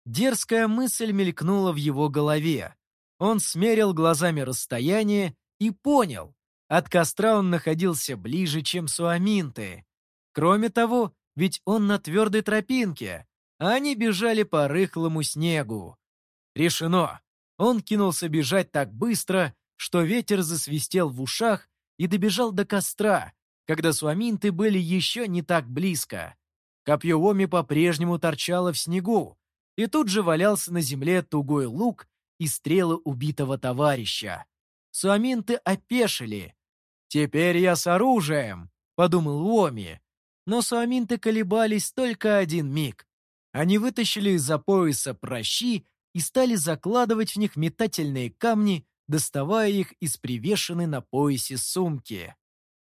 Дерзкая мысль мелькнула в его голове. Он смерил глазами расстояние и понял, от костра он находился ближе, чем суаминты. Кроме того, ведь он на твердой тропинке, а они бежали по рыхлому снегу. Решено. Он кинулся бежать так быстро, что ветер засвистел в ушах и добежал до костра, когда суаминты были еще не так близко. Копье Оми по-прежнему торчало в снегу, и тут же валялся на земле тугой лук и стрелы убитого товарища. Суаминты опешили. «Теперь я с оружием», — подумал Оми. Но суаминты колебались только один миг. Они вытащили из-за пояса прощи и стали закладывать в них метательные камни, доставая их из привешенной на поясе сумки.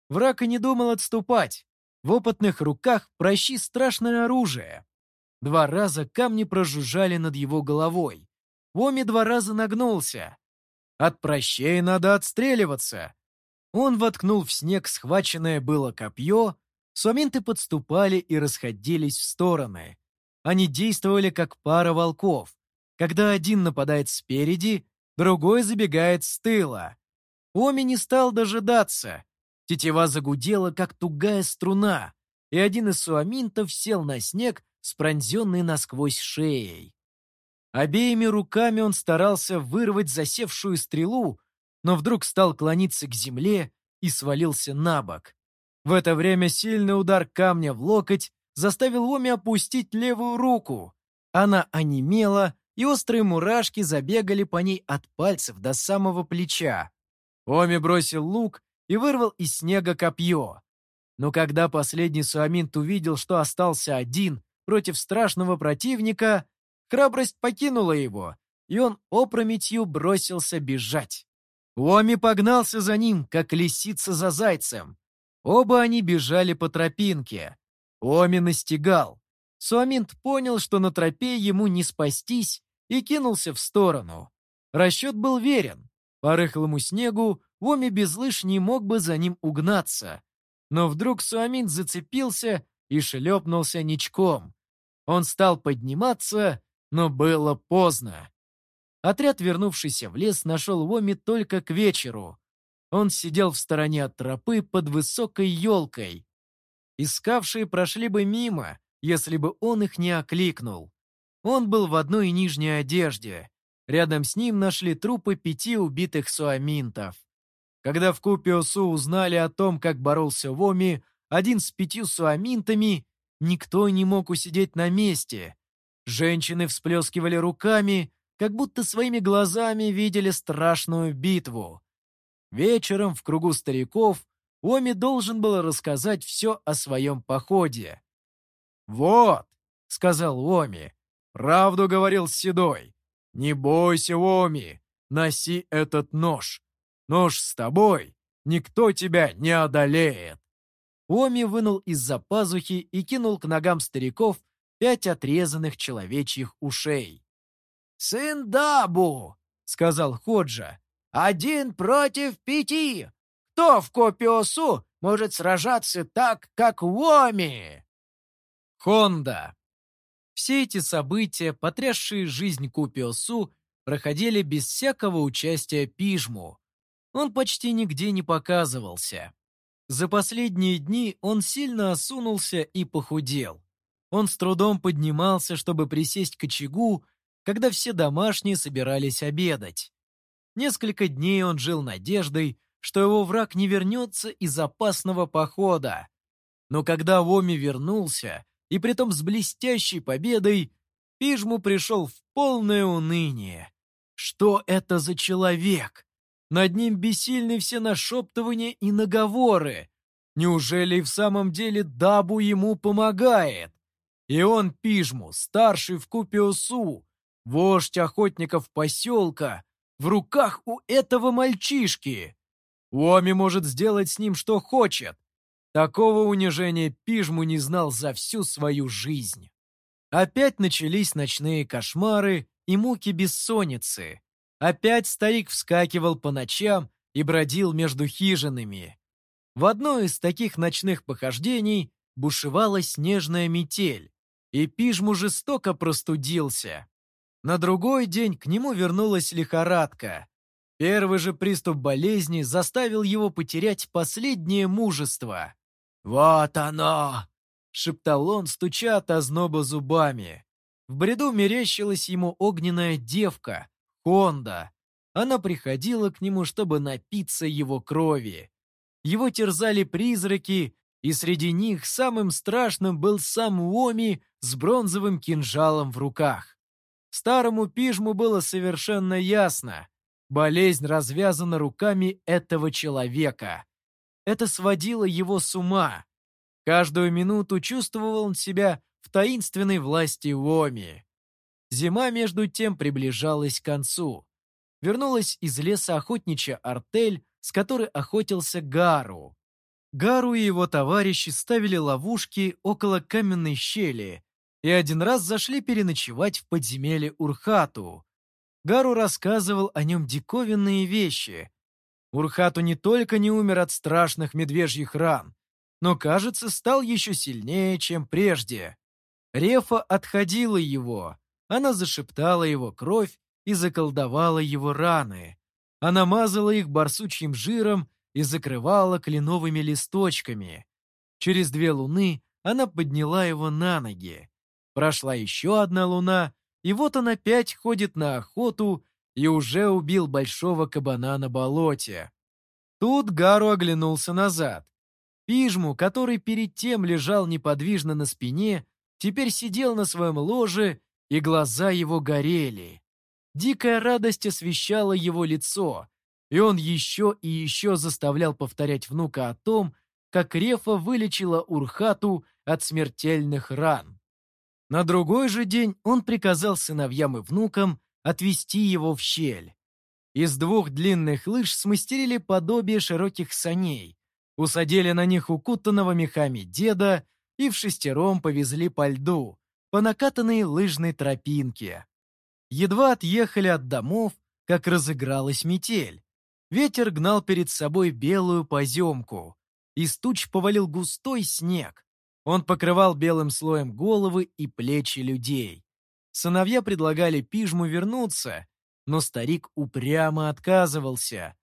Враг и не думал отступать. В опытных руках прощи страшное оружие. Два раза камни прожужжали над его головой. Оми два раза нагнулся. От прощей надо отстреливаться. Он воткнул в снег схваченное было копье, суаменты подступали и расходились в стороны. Они действовали как пара волков. Когда один нападает спереди, другой забегает с тыла. Оми не стал дожидаться. Тетива загудела, как тугая струна, и один из суаминтов сел на снег с пронзенной насквозь шеей. Обеими руками он старался вырвать засевшую стрелу, но вдруг стал клониться к земле и свалился на бок. В это время сильный удар камня в локоть заставил Оми опустить левую руку. Она онемела, и острые мурашки забегали по ней от пальцев до самого плеча. Оми бросил лук и вырвал из снега копье. Но когда последний суаминт увидел, что остался один против страшного противника, Храбрость покинула его, и он опрометью бросился бежать. Уоми погнался за ним, как лисица за зайцем. Оба они бежали по тропинке. Уоми настигал. Суаминт понял, что на тропе ему не спастись, и кинулся в сторону. Расчет был верен. По рыхлому снегу Уоми без лыж не мог бы за ним угнаться. Но вдруг Суаминт зацепился и шлепнулся ничком. Он стал подниматься, но было поздно. Отряд, вернувшийся в лес, нашел Воми только к вечеру. Он сидел в стороне от тропы под высокой елкой. Искавшие прошли бы мимо, если бы он их не окликнул. Он был в одной нижней одежде. Рядом с ним нашли трупы пяти убитых суаминтов. Когда в Купиосу узнали о том, как боролся Воми, один с пятью суаминтами, никто не мог усидеть на месте. Женщины всплескивали руками, как будто своими глазами видели страшную битву. Вечером в кругу стариков Оми должен был рассказать все о своем походе. «Вот», — сказал Оми, — «правду говорил Седой. Не бойся, Оми, носи этот нож. Нож с тобой, никто тебя не одолеет». Оми вынул из-за пазухи и кинул к ногам стариков пять отрезанных человечьих ушей. «Сын Дабу!» — сказал Ходжа. «Один против пяти! Кто в Копиосу может сражаться так, как Уоми?» Хонда. Все эти события, потрясшие жизнь Купиосу, проходили без всякого участия Пижму. Он почти нигде не показывался. За последние дни он сильно осунулся и похудел. Он с трудом поднимался, чтобы присесть к очагу, когда все домашние собирались обедать. Несколько дней он жил надеждой, что его враг не вернется из опасного похода. Но когда Воми вернулся, и притом с блестящей победой, Пижму пришел в полное уныние. Что это за человек? Над ним бессильны все нашептывания и наговоры. Неужели в самом деле Дабу ему помогает? И он, Пижму, старший в Купиосу, вождь охотников поселка, в руках у этого мальчишки. Уоми может сделать с ним что хочет. Такого унижения Пижму не знал за всю свою жизнь. Опять начались ночные кошмары и муки бессонницы. Опять старик вскакивал по ночам и бродил между хижинами. В одно из таких ночных похождений бушевала снежная метель, и Пижму жестоко простудился. На другой день к нему вернулась лихорадка. Первый же приступ болезни заставил его потерять последнее мужество. «Вот оно!» — шептал он, стуча от озноба зубами. В бреду мерещилась ему огненная девка, Хонда. Она приходила к нему, чтобы напиться его крови. Его терзали призраки, и среди них самым страшным был сам Уоми с бронзовым кинжалом в руках. Старому пижму было совершенно ясно. Болезнь развязана руками этого человека. Это сводило его с ума. Каждую минуту чувствовал он себя в таинственной власти Уоми. Зима, между тем, приближалась к концу. Вернулась из леса охотничья артель, с которой охотился Гару. Гару и его товарищи ставили ловушки около каменной щели и один раз зашли переночевать в подземелье Урхату. Гару рассказывал о нем диковинные вещи. Урхату не только не умер от страшных медвежьих ран, но, кажется, стал еще сильнее, чем прежде. Рефа отходила его, она зашептала его кровь и заколдовала его раны. Она мазала их барсучьим жиром и закрывала кленовыми листочками. Через две луны она подняла его на ноги. Прошла еще одна луна, и вот он опять ходит на охоту и уже убил большого кабана на болоте. Тут Гару оглянулся назад. Пижму, который перед тем лежал неподвижно на спине, теперь сидел на своем ложе и глаза его горели. Дикая радость освещала его лицо, и он еще и еще заставлял повторять внука о том, как Рефа вылечила Урхату от смертельных ран. На другой же день он приказал сыновьям и внукам отвести его в щель. Из двух длинных лыж смастерили подобие широких саней, усадили на них укутанного мехами деда и в шестером повезли по льду, по накатанной лыжной тропинке. Едва отъехали от домов, как разыгралась метель. Ветер гнал перед собой белую поземку. Из туч повалил густой снег. Он покрывал белым слоем головы и плечи людей. Сыновья предлагали пижму вернуться, но старик упрямо отказывался.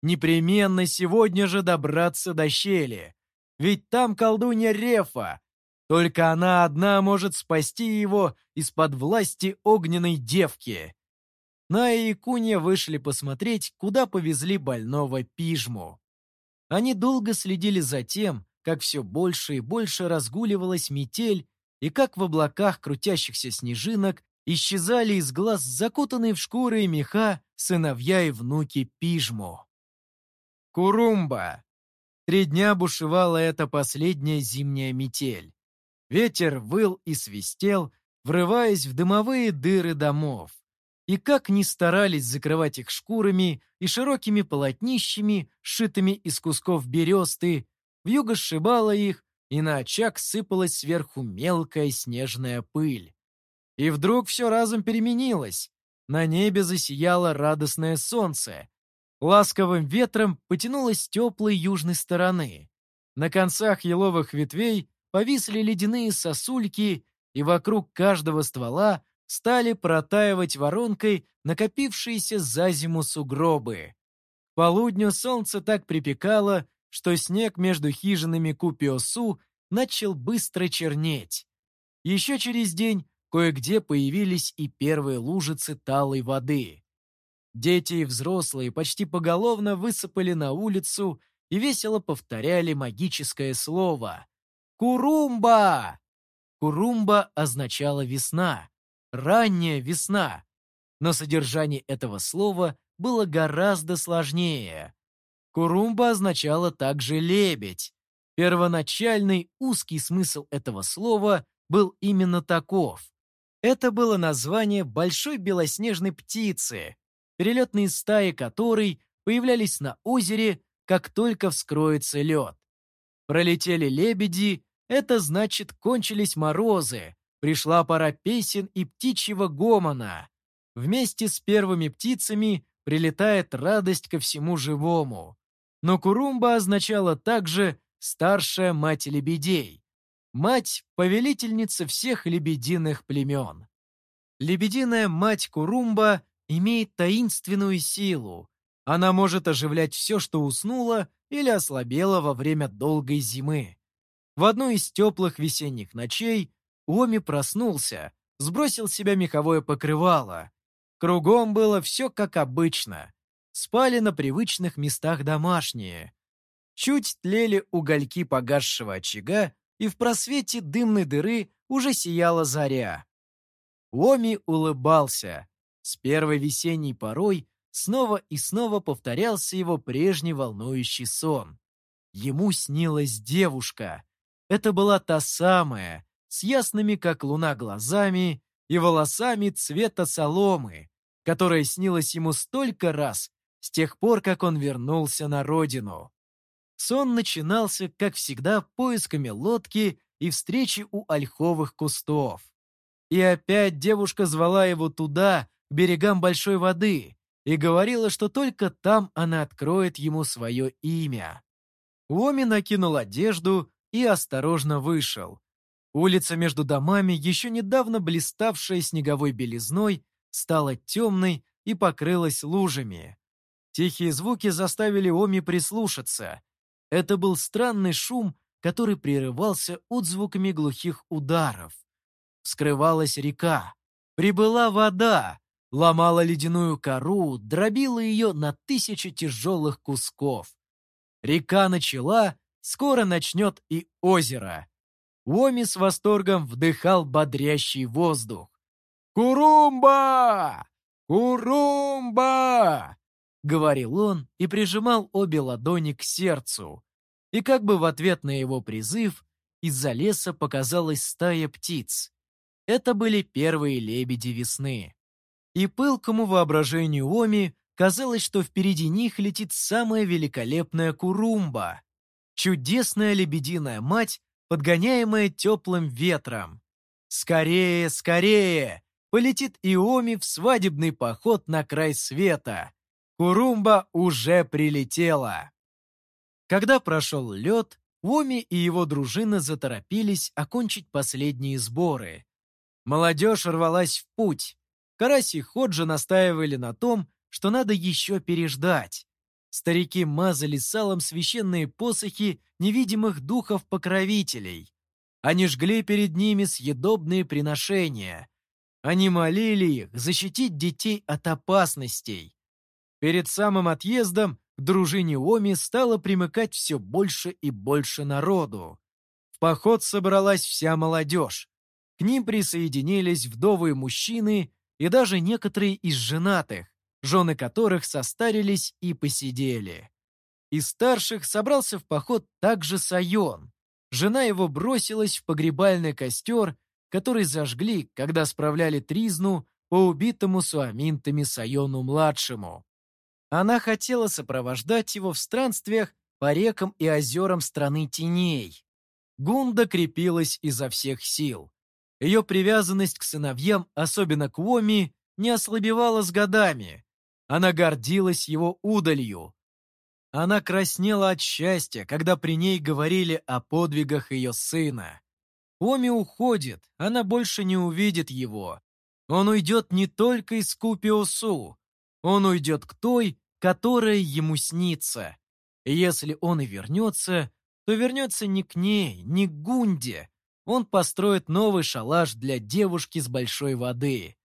Непременно сегодня же добраться до щели. Ведь там колдунья Рефа, только она одна может спасти его из-под власти огненной девки. Ная и Кунья вышли посмотреть, куда повезли больного пижму. Они долго следили за тем, как все больше и больше разгуливалась метель, и как в облаках крутящихся снежинок исчезали из глаз закутанные в шкуры и меха сыновья и внуки Пижму. Курумба. Три дня бушевала эта последняя зимняя метель. Ветер выл и свистел, врываясь в дымовые дыры домов. И как ни старались закрывать их шкурами и широкими полотнищами, сшитыми из кусков бересты, вьюга сшибала их, и на очаг сыпалась сверху мелкая снежная пыль. И вдруг все разом переменилось. На небе засияло радостное солнце. Ласковым ветром потянулось теплой южной стороны. На концах еловых ветвей повисли ледяные сосульки, и вокруг каждого ствола стали протаивать воронкой накопившиеся за зиму сугробы. К полудню солнце так припекало, что снег между хижинами Купиосу начал быстро чернеть. Еще через день кое-где появились и первые лужицы талой воды. Дети и взрослые почти поголовно высыпали на улицу и весело повторяли магическое слово «Курумба!». Курумба означала «весна», ранняя весна. Но содержание этого слова было гораздо сложнее. Курумба означала также «лебедь». Первоначальный узкий смысл этого слова был именно таков. Это было название большой белоснежной птицы, перелетные стаи которой появлялись на озере, как только вскроется лед. Пролетели лебеди, это значит кончились морозы, Пришла пора песен и птичьего гомона. Вместе с первыми птицами прилетает радость ко всему живому. Но Курумба означала также «старшая мать лебедей», мать — повелительница всех лебединых племен. Лебединая мать Курумба имеет таинственную силу. Она может оживлять все, что уснуло или ослабело во время долгой зимы. В одну из теплых весенних ночей Оми проснулся, сбросил с себя меховое покрывало. Кругом было все как обычно. Спали на привычных местах домашние. Чуть тлели угольки погасшего очага, и в просвете дымной дыры уже сияла заря. Оми улыбался. С первой весенней порой снова и снова повторялся его прежний волнующий сон. Ему снилась девушка. Это была та самая, с ясными, как луна, глазами и волосами цвета соломы, которая снилась ему столько раз с тех пор, как он вернулся на родину. Сон начинался, как всегда, поисками лодки и встречи у ольховых кустов. И опять девушка звала его туда, к берегам большой воды, и говорила, что только там она откроет ему свое имя. Уоми накинул одежду и осторожно вышел, Улица между домами, еще недавно блиставшая снеговой белизной, стала темной и покрылась лужами. Тихие звуки заставили Оми прислушаться. Это был странный шум, который прерывался отзвуками глухих ударов. Вскрывалась река. Прибыла вода, ломала ледяную кору, дробила ее на тысячи тяжелых кусков. Река начала, скоро начнет и озеро. Уоми с восторгом вдыхал бодрящий воздух. «Курумба! Курумба!» — говорил он и прижимал обе ладони к сердцу. И как бы в ответ на его призыв из-за леса показалась стая птиц. Это были первые лебеди весны. И пылкому воображению Оми казалось, что впереди них летит самая великолепная курумба. Чудесная лебединая мать подгоняемая теплым ветром. Скорее, скорее! Полетит Иоми в свадебный поход на край света. Курумба уже прилетела. Когда прошел лед, Уоми и его дружина заторопились окончить последние сборы. Молодежь рвалась в путь. Караси и Ходжа настаивали на том, что надо еще переждать. Старики мазали салом священные посохи невидимых духов-покровителей. Они жгли перед ними съедобные приношения. Они молили их защитить детей от опасностей. Перед самым отъездом к дружине Оми стало примыкать все больше и больше народу. В поход собралась вся молодежь. К ним присоединились вдовые мужчины и даже некоторые из женатых, жены которых состарились и посидели. Из старших собрался в поход также Сайон. Жена его бросилась в погребальный костер, который зажгли, когда справляли тризну по убитому суаминтами Сайону-младшему. Она хотела сопровождать его в странствиях по рекам и озерам страны теней. Гунда крепилась изо всех сил. Ее привязанность к сыновьям, особенно к Уоми, не ослабевала с годами. Она гордилась его удалью. Она краснела от счастья, когда при ней говорили о подвигах ее сына. Оми уходит, она больше не увидит его. Он уйдет не только из Купиосу, он уйдет к той, которая ему снится. Если он и вернется, то вернется не к ней, не к Гунде. Он построит новый шалаш для девушки с большой воды.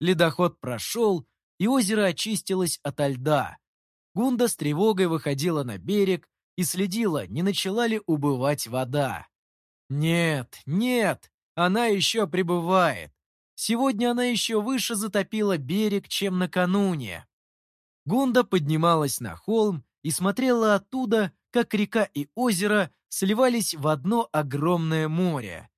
Ледоход прошел, и озеро очистилось ото льда. Гунда с тревогой выходила на берег и следила, не начала ли убывать вода. Нет, нет, она еще прибывает. Сегодня она еще выше затопила берег, чем накануне. Гунда поднималась на холм и смотрела оттуда, как река и озеро сливались в одно огромное море.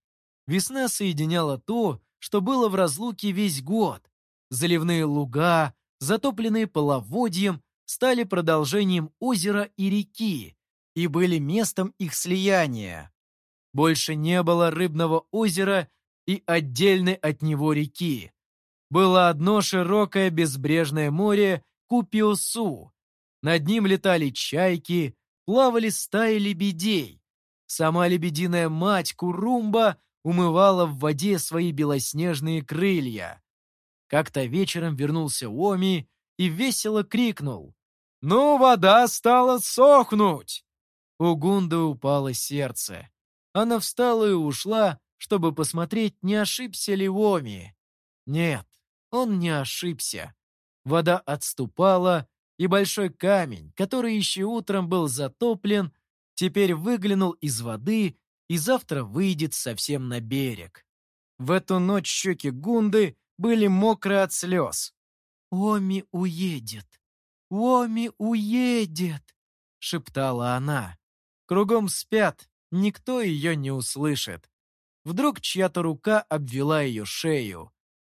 Весна соединяла то, что было в разлуке весь год. Заливные луга, затопленные половодьем, стали продолжением озера и реки и были местом их слияния. Больше не было рыбного озера и отдельной от него реки. Было одно широкое безбрежное море Купиосу. Над ним летали чайки, плавали стаи лебедей. Сама лебединая мать Курумба умывала в воде свои белоснежные крылья. Как-то вечером вернулся Оми и весело крикнул. «Ну, вода стала сохнуть!» У Гунды упало сердце. Она встала и ушла, чтобы посмотреть, не ошибся ли Оми. Нет, он не ошибся. Вода отступала, и большой камень, который еще утром был затоплен, теперь выглянул из воды и завтра выйдет совсем на берег. В эту ночь щеки Гунды были мокры от слез. «Оми уедет! Оми уедет!» — шептала она. Кругом спят, никто ее не услышит. Вдруг чья-то рука обвела ее шею.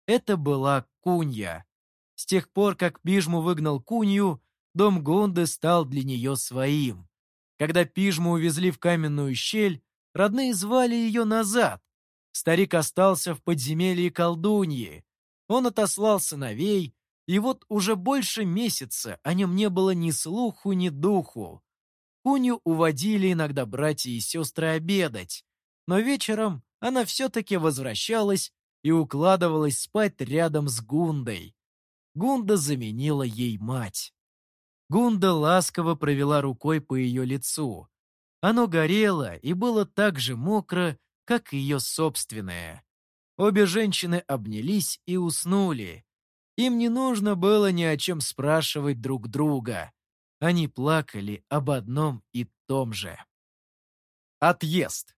Это была Кунья. С тех пор, как Пижму выгнал Кунью, дом Гунды стал для нее своим. Когда Пижму увезли в каменную щель, родные звали ее назад. Старик остался в подземелье колдуньи. Он отослал сыновей, и вот уже больше месяца о нем не было ни слуху, ни духу. Куню уводили иногда братья и сестры обедать, но вечером она все-таки возвращалась и укладывалась спать рядом с Гундой. Гунда заменила ей мать. Гунда ласково провела рукой по ее лицу. Оно горело и было так же мокро, как ее собственное. Обе женщины обнялись и уснули. Им не нужно было ни о чем спрашивать друг друга. Они плакали об одном и том же. Отъезд.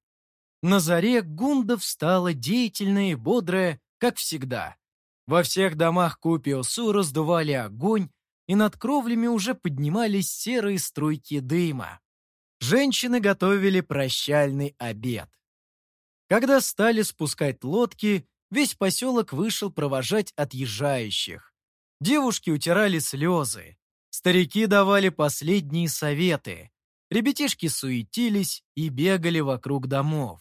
На заре Гунда встала деятельная и бодрая, как всегда. Во всех домах Купиосу раздували огонь, и над кровлями уже поднимались серые струйки дыма. Женщины готовили прощальный обед. Когда стали спускать лодки, весь поселок вышел провожать отъезжающих. Девушки утирали слезы, старики давали последние советы, ребятишки суетились и бегали вокруг домов.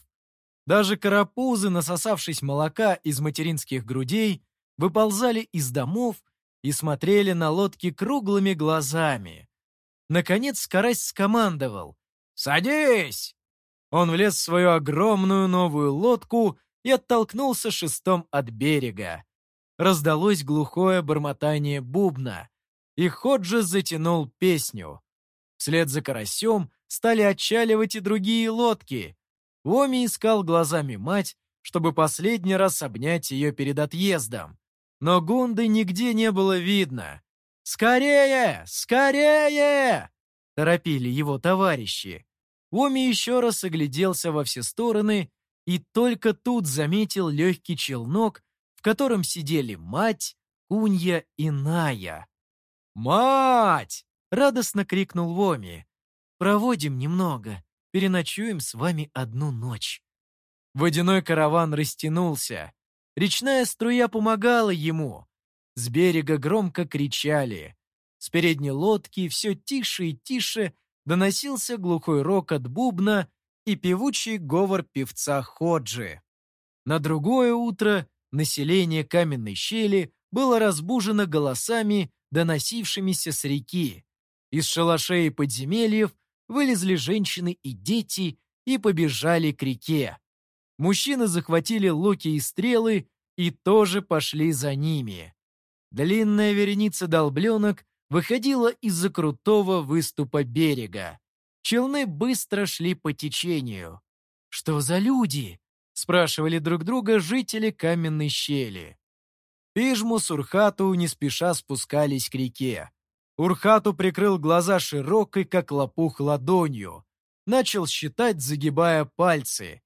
Даже карапузы, насосавшись молока из материнских грудей, выползали из домов и смотрели на лодки круглыми глазами. Наконец Карась скомандовал «Садись!». Он влез в свою огромную новую лодку и оттолкнулся шестом от берега. Раздалось глухое бормотание бубна, и Ходжи затянул песню. Вслед за карасем стали отчаливать и другие лодки. Оми искал глазами мать, чтобы последний раз обнять ее перед отъездом но Гунды нигде не было видно. «Скорее! Скорее!» — торопили его товарищи. Оми еще раз огляделся во все стороны и только тут заметил легкий челнок, в котором сидели мать, Кунья и Ная. «Мать!» — радостно крикнул Воми. «Проводим немного, переночуем с вами одну ночь». Водяной караван растянулся. Речная струя помогала ему. С берега громко кричали. С передней лодки все тише и тише доносился глухой рок от бубна и певучий говор певца Ходжи. На другое утро население каменной щели было разбужено голосами, доносившимися с реки. Из шалашей и подземельев вылезли женщины и дети и побежали к реке. Мужчины захватили луки и стрелы и тоже пошли за ними. Длинная вереница долбленок выходила из-за крутого выступа берега. Челны быстро шли по течению. «Что за люди?» — спрашивали друг друга жители каменной щели. Пижму с Урхату не спеша спускались к реке. Урхату прикрыл глаза широкой, как лопух, ладонью. Начал считать, загибая пальцы.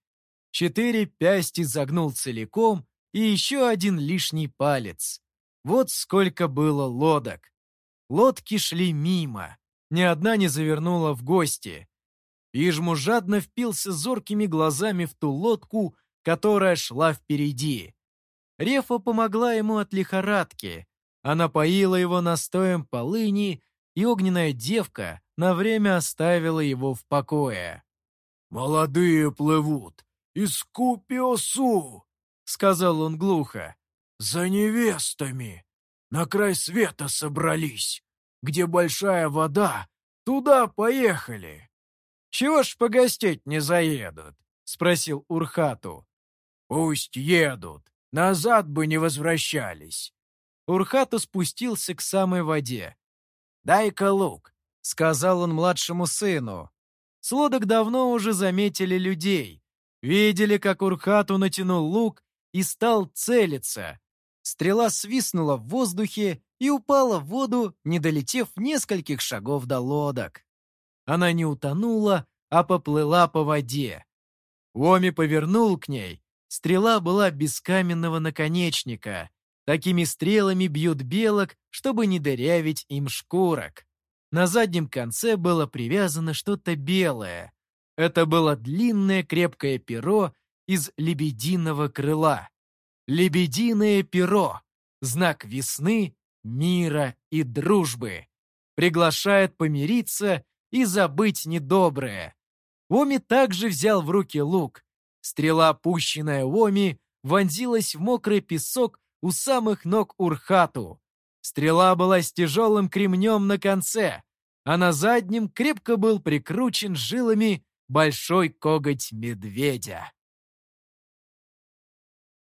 Четыре пясти загнул целиком и еще один лишний палец. Вот сколько было лодок. Лодки шли мимо. Ни одна не завернула в гости. Пижму жадно впился зоркими глазами в ту лодку, которая шла впереди. Рефа помогла ему от лихорадки. Она поила его настоем полыни, и огненная девка на время оставила его в покое. «Молодые плывут, из Купиосу!» — сказал он глухо. «За невестами! На край света собрались! Где большая вода, туда поехали!» «Чего ж погостеть не заедут?» — спросил Урхату. «Пусть едут, Назад бы не возвращались. Урхату спустился к самой воде. «Дай-ка лук», — сказал он младшему сыну. С лодок давно уже заметили людей. Видели, как Урхату натянул лук и стал целиться. Стрела свистнула в воздухе и упала в воду, не долетев нескольких шагов до лодок. Она не утонула, а поплыла по воде. Оми повернул к ней Стрела была без каменного наконечника. Такими стрелами бьют белок, чтобы не дырявить им шкурок. На заднем конце было привязано что-то белое. Это было длинное крепкое перо из лебединого крыла. Лебединое перо — знак весны, мира и дружбы. Приглашает помириться и забыть недоброе. Оми также взял в руки лук, Стрела, пущенная Оми, вонзилась в мокрый песок у самых ног Урхату. Стрела была с тяжелым кремнем на конце, а на заднем крепко был прикручен жилами большой коготь медведя.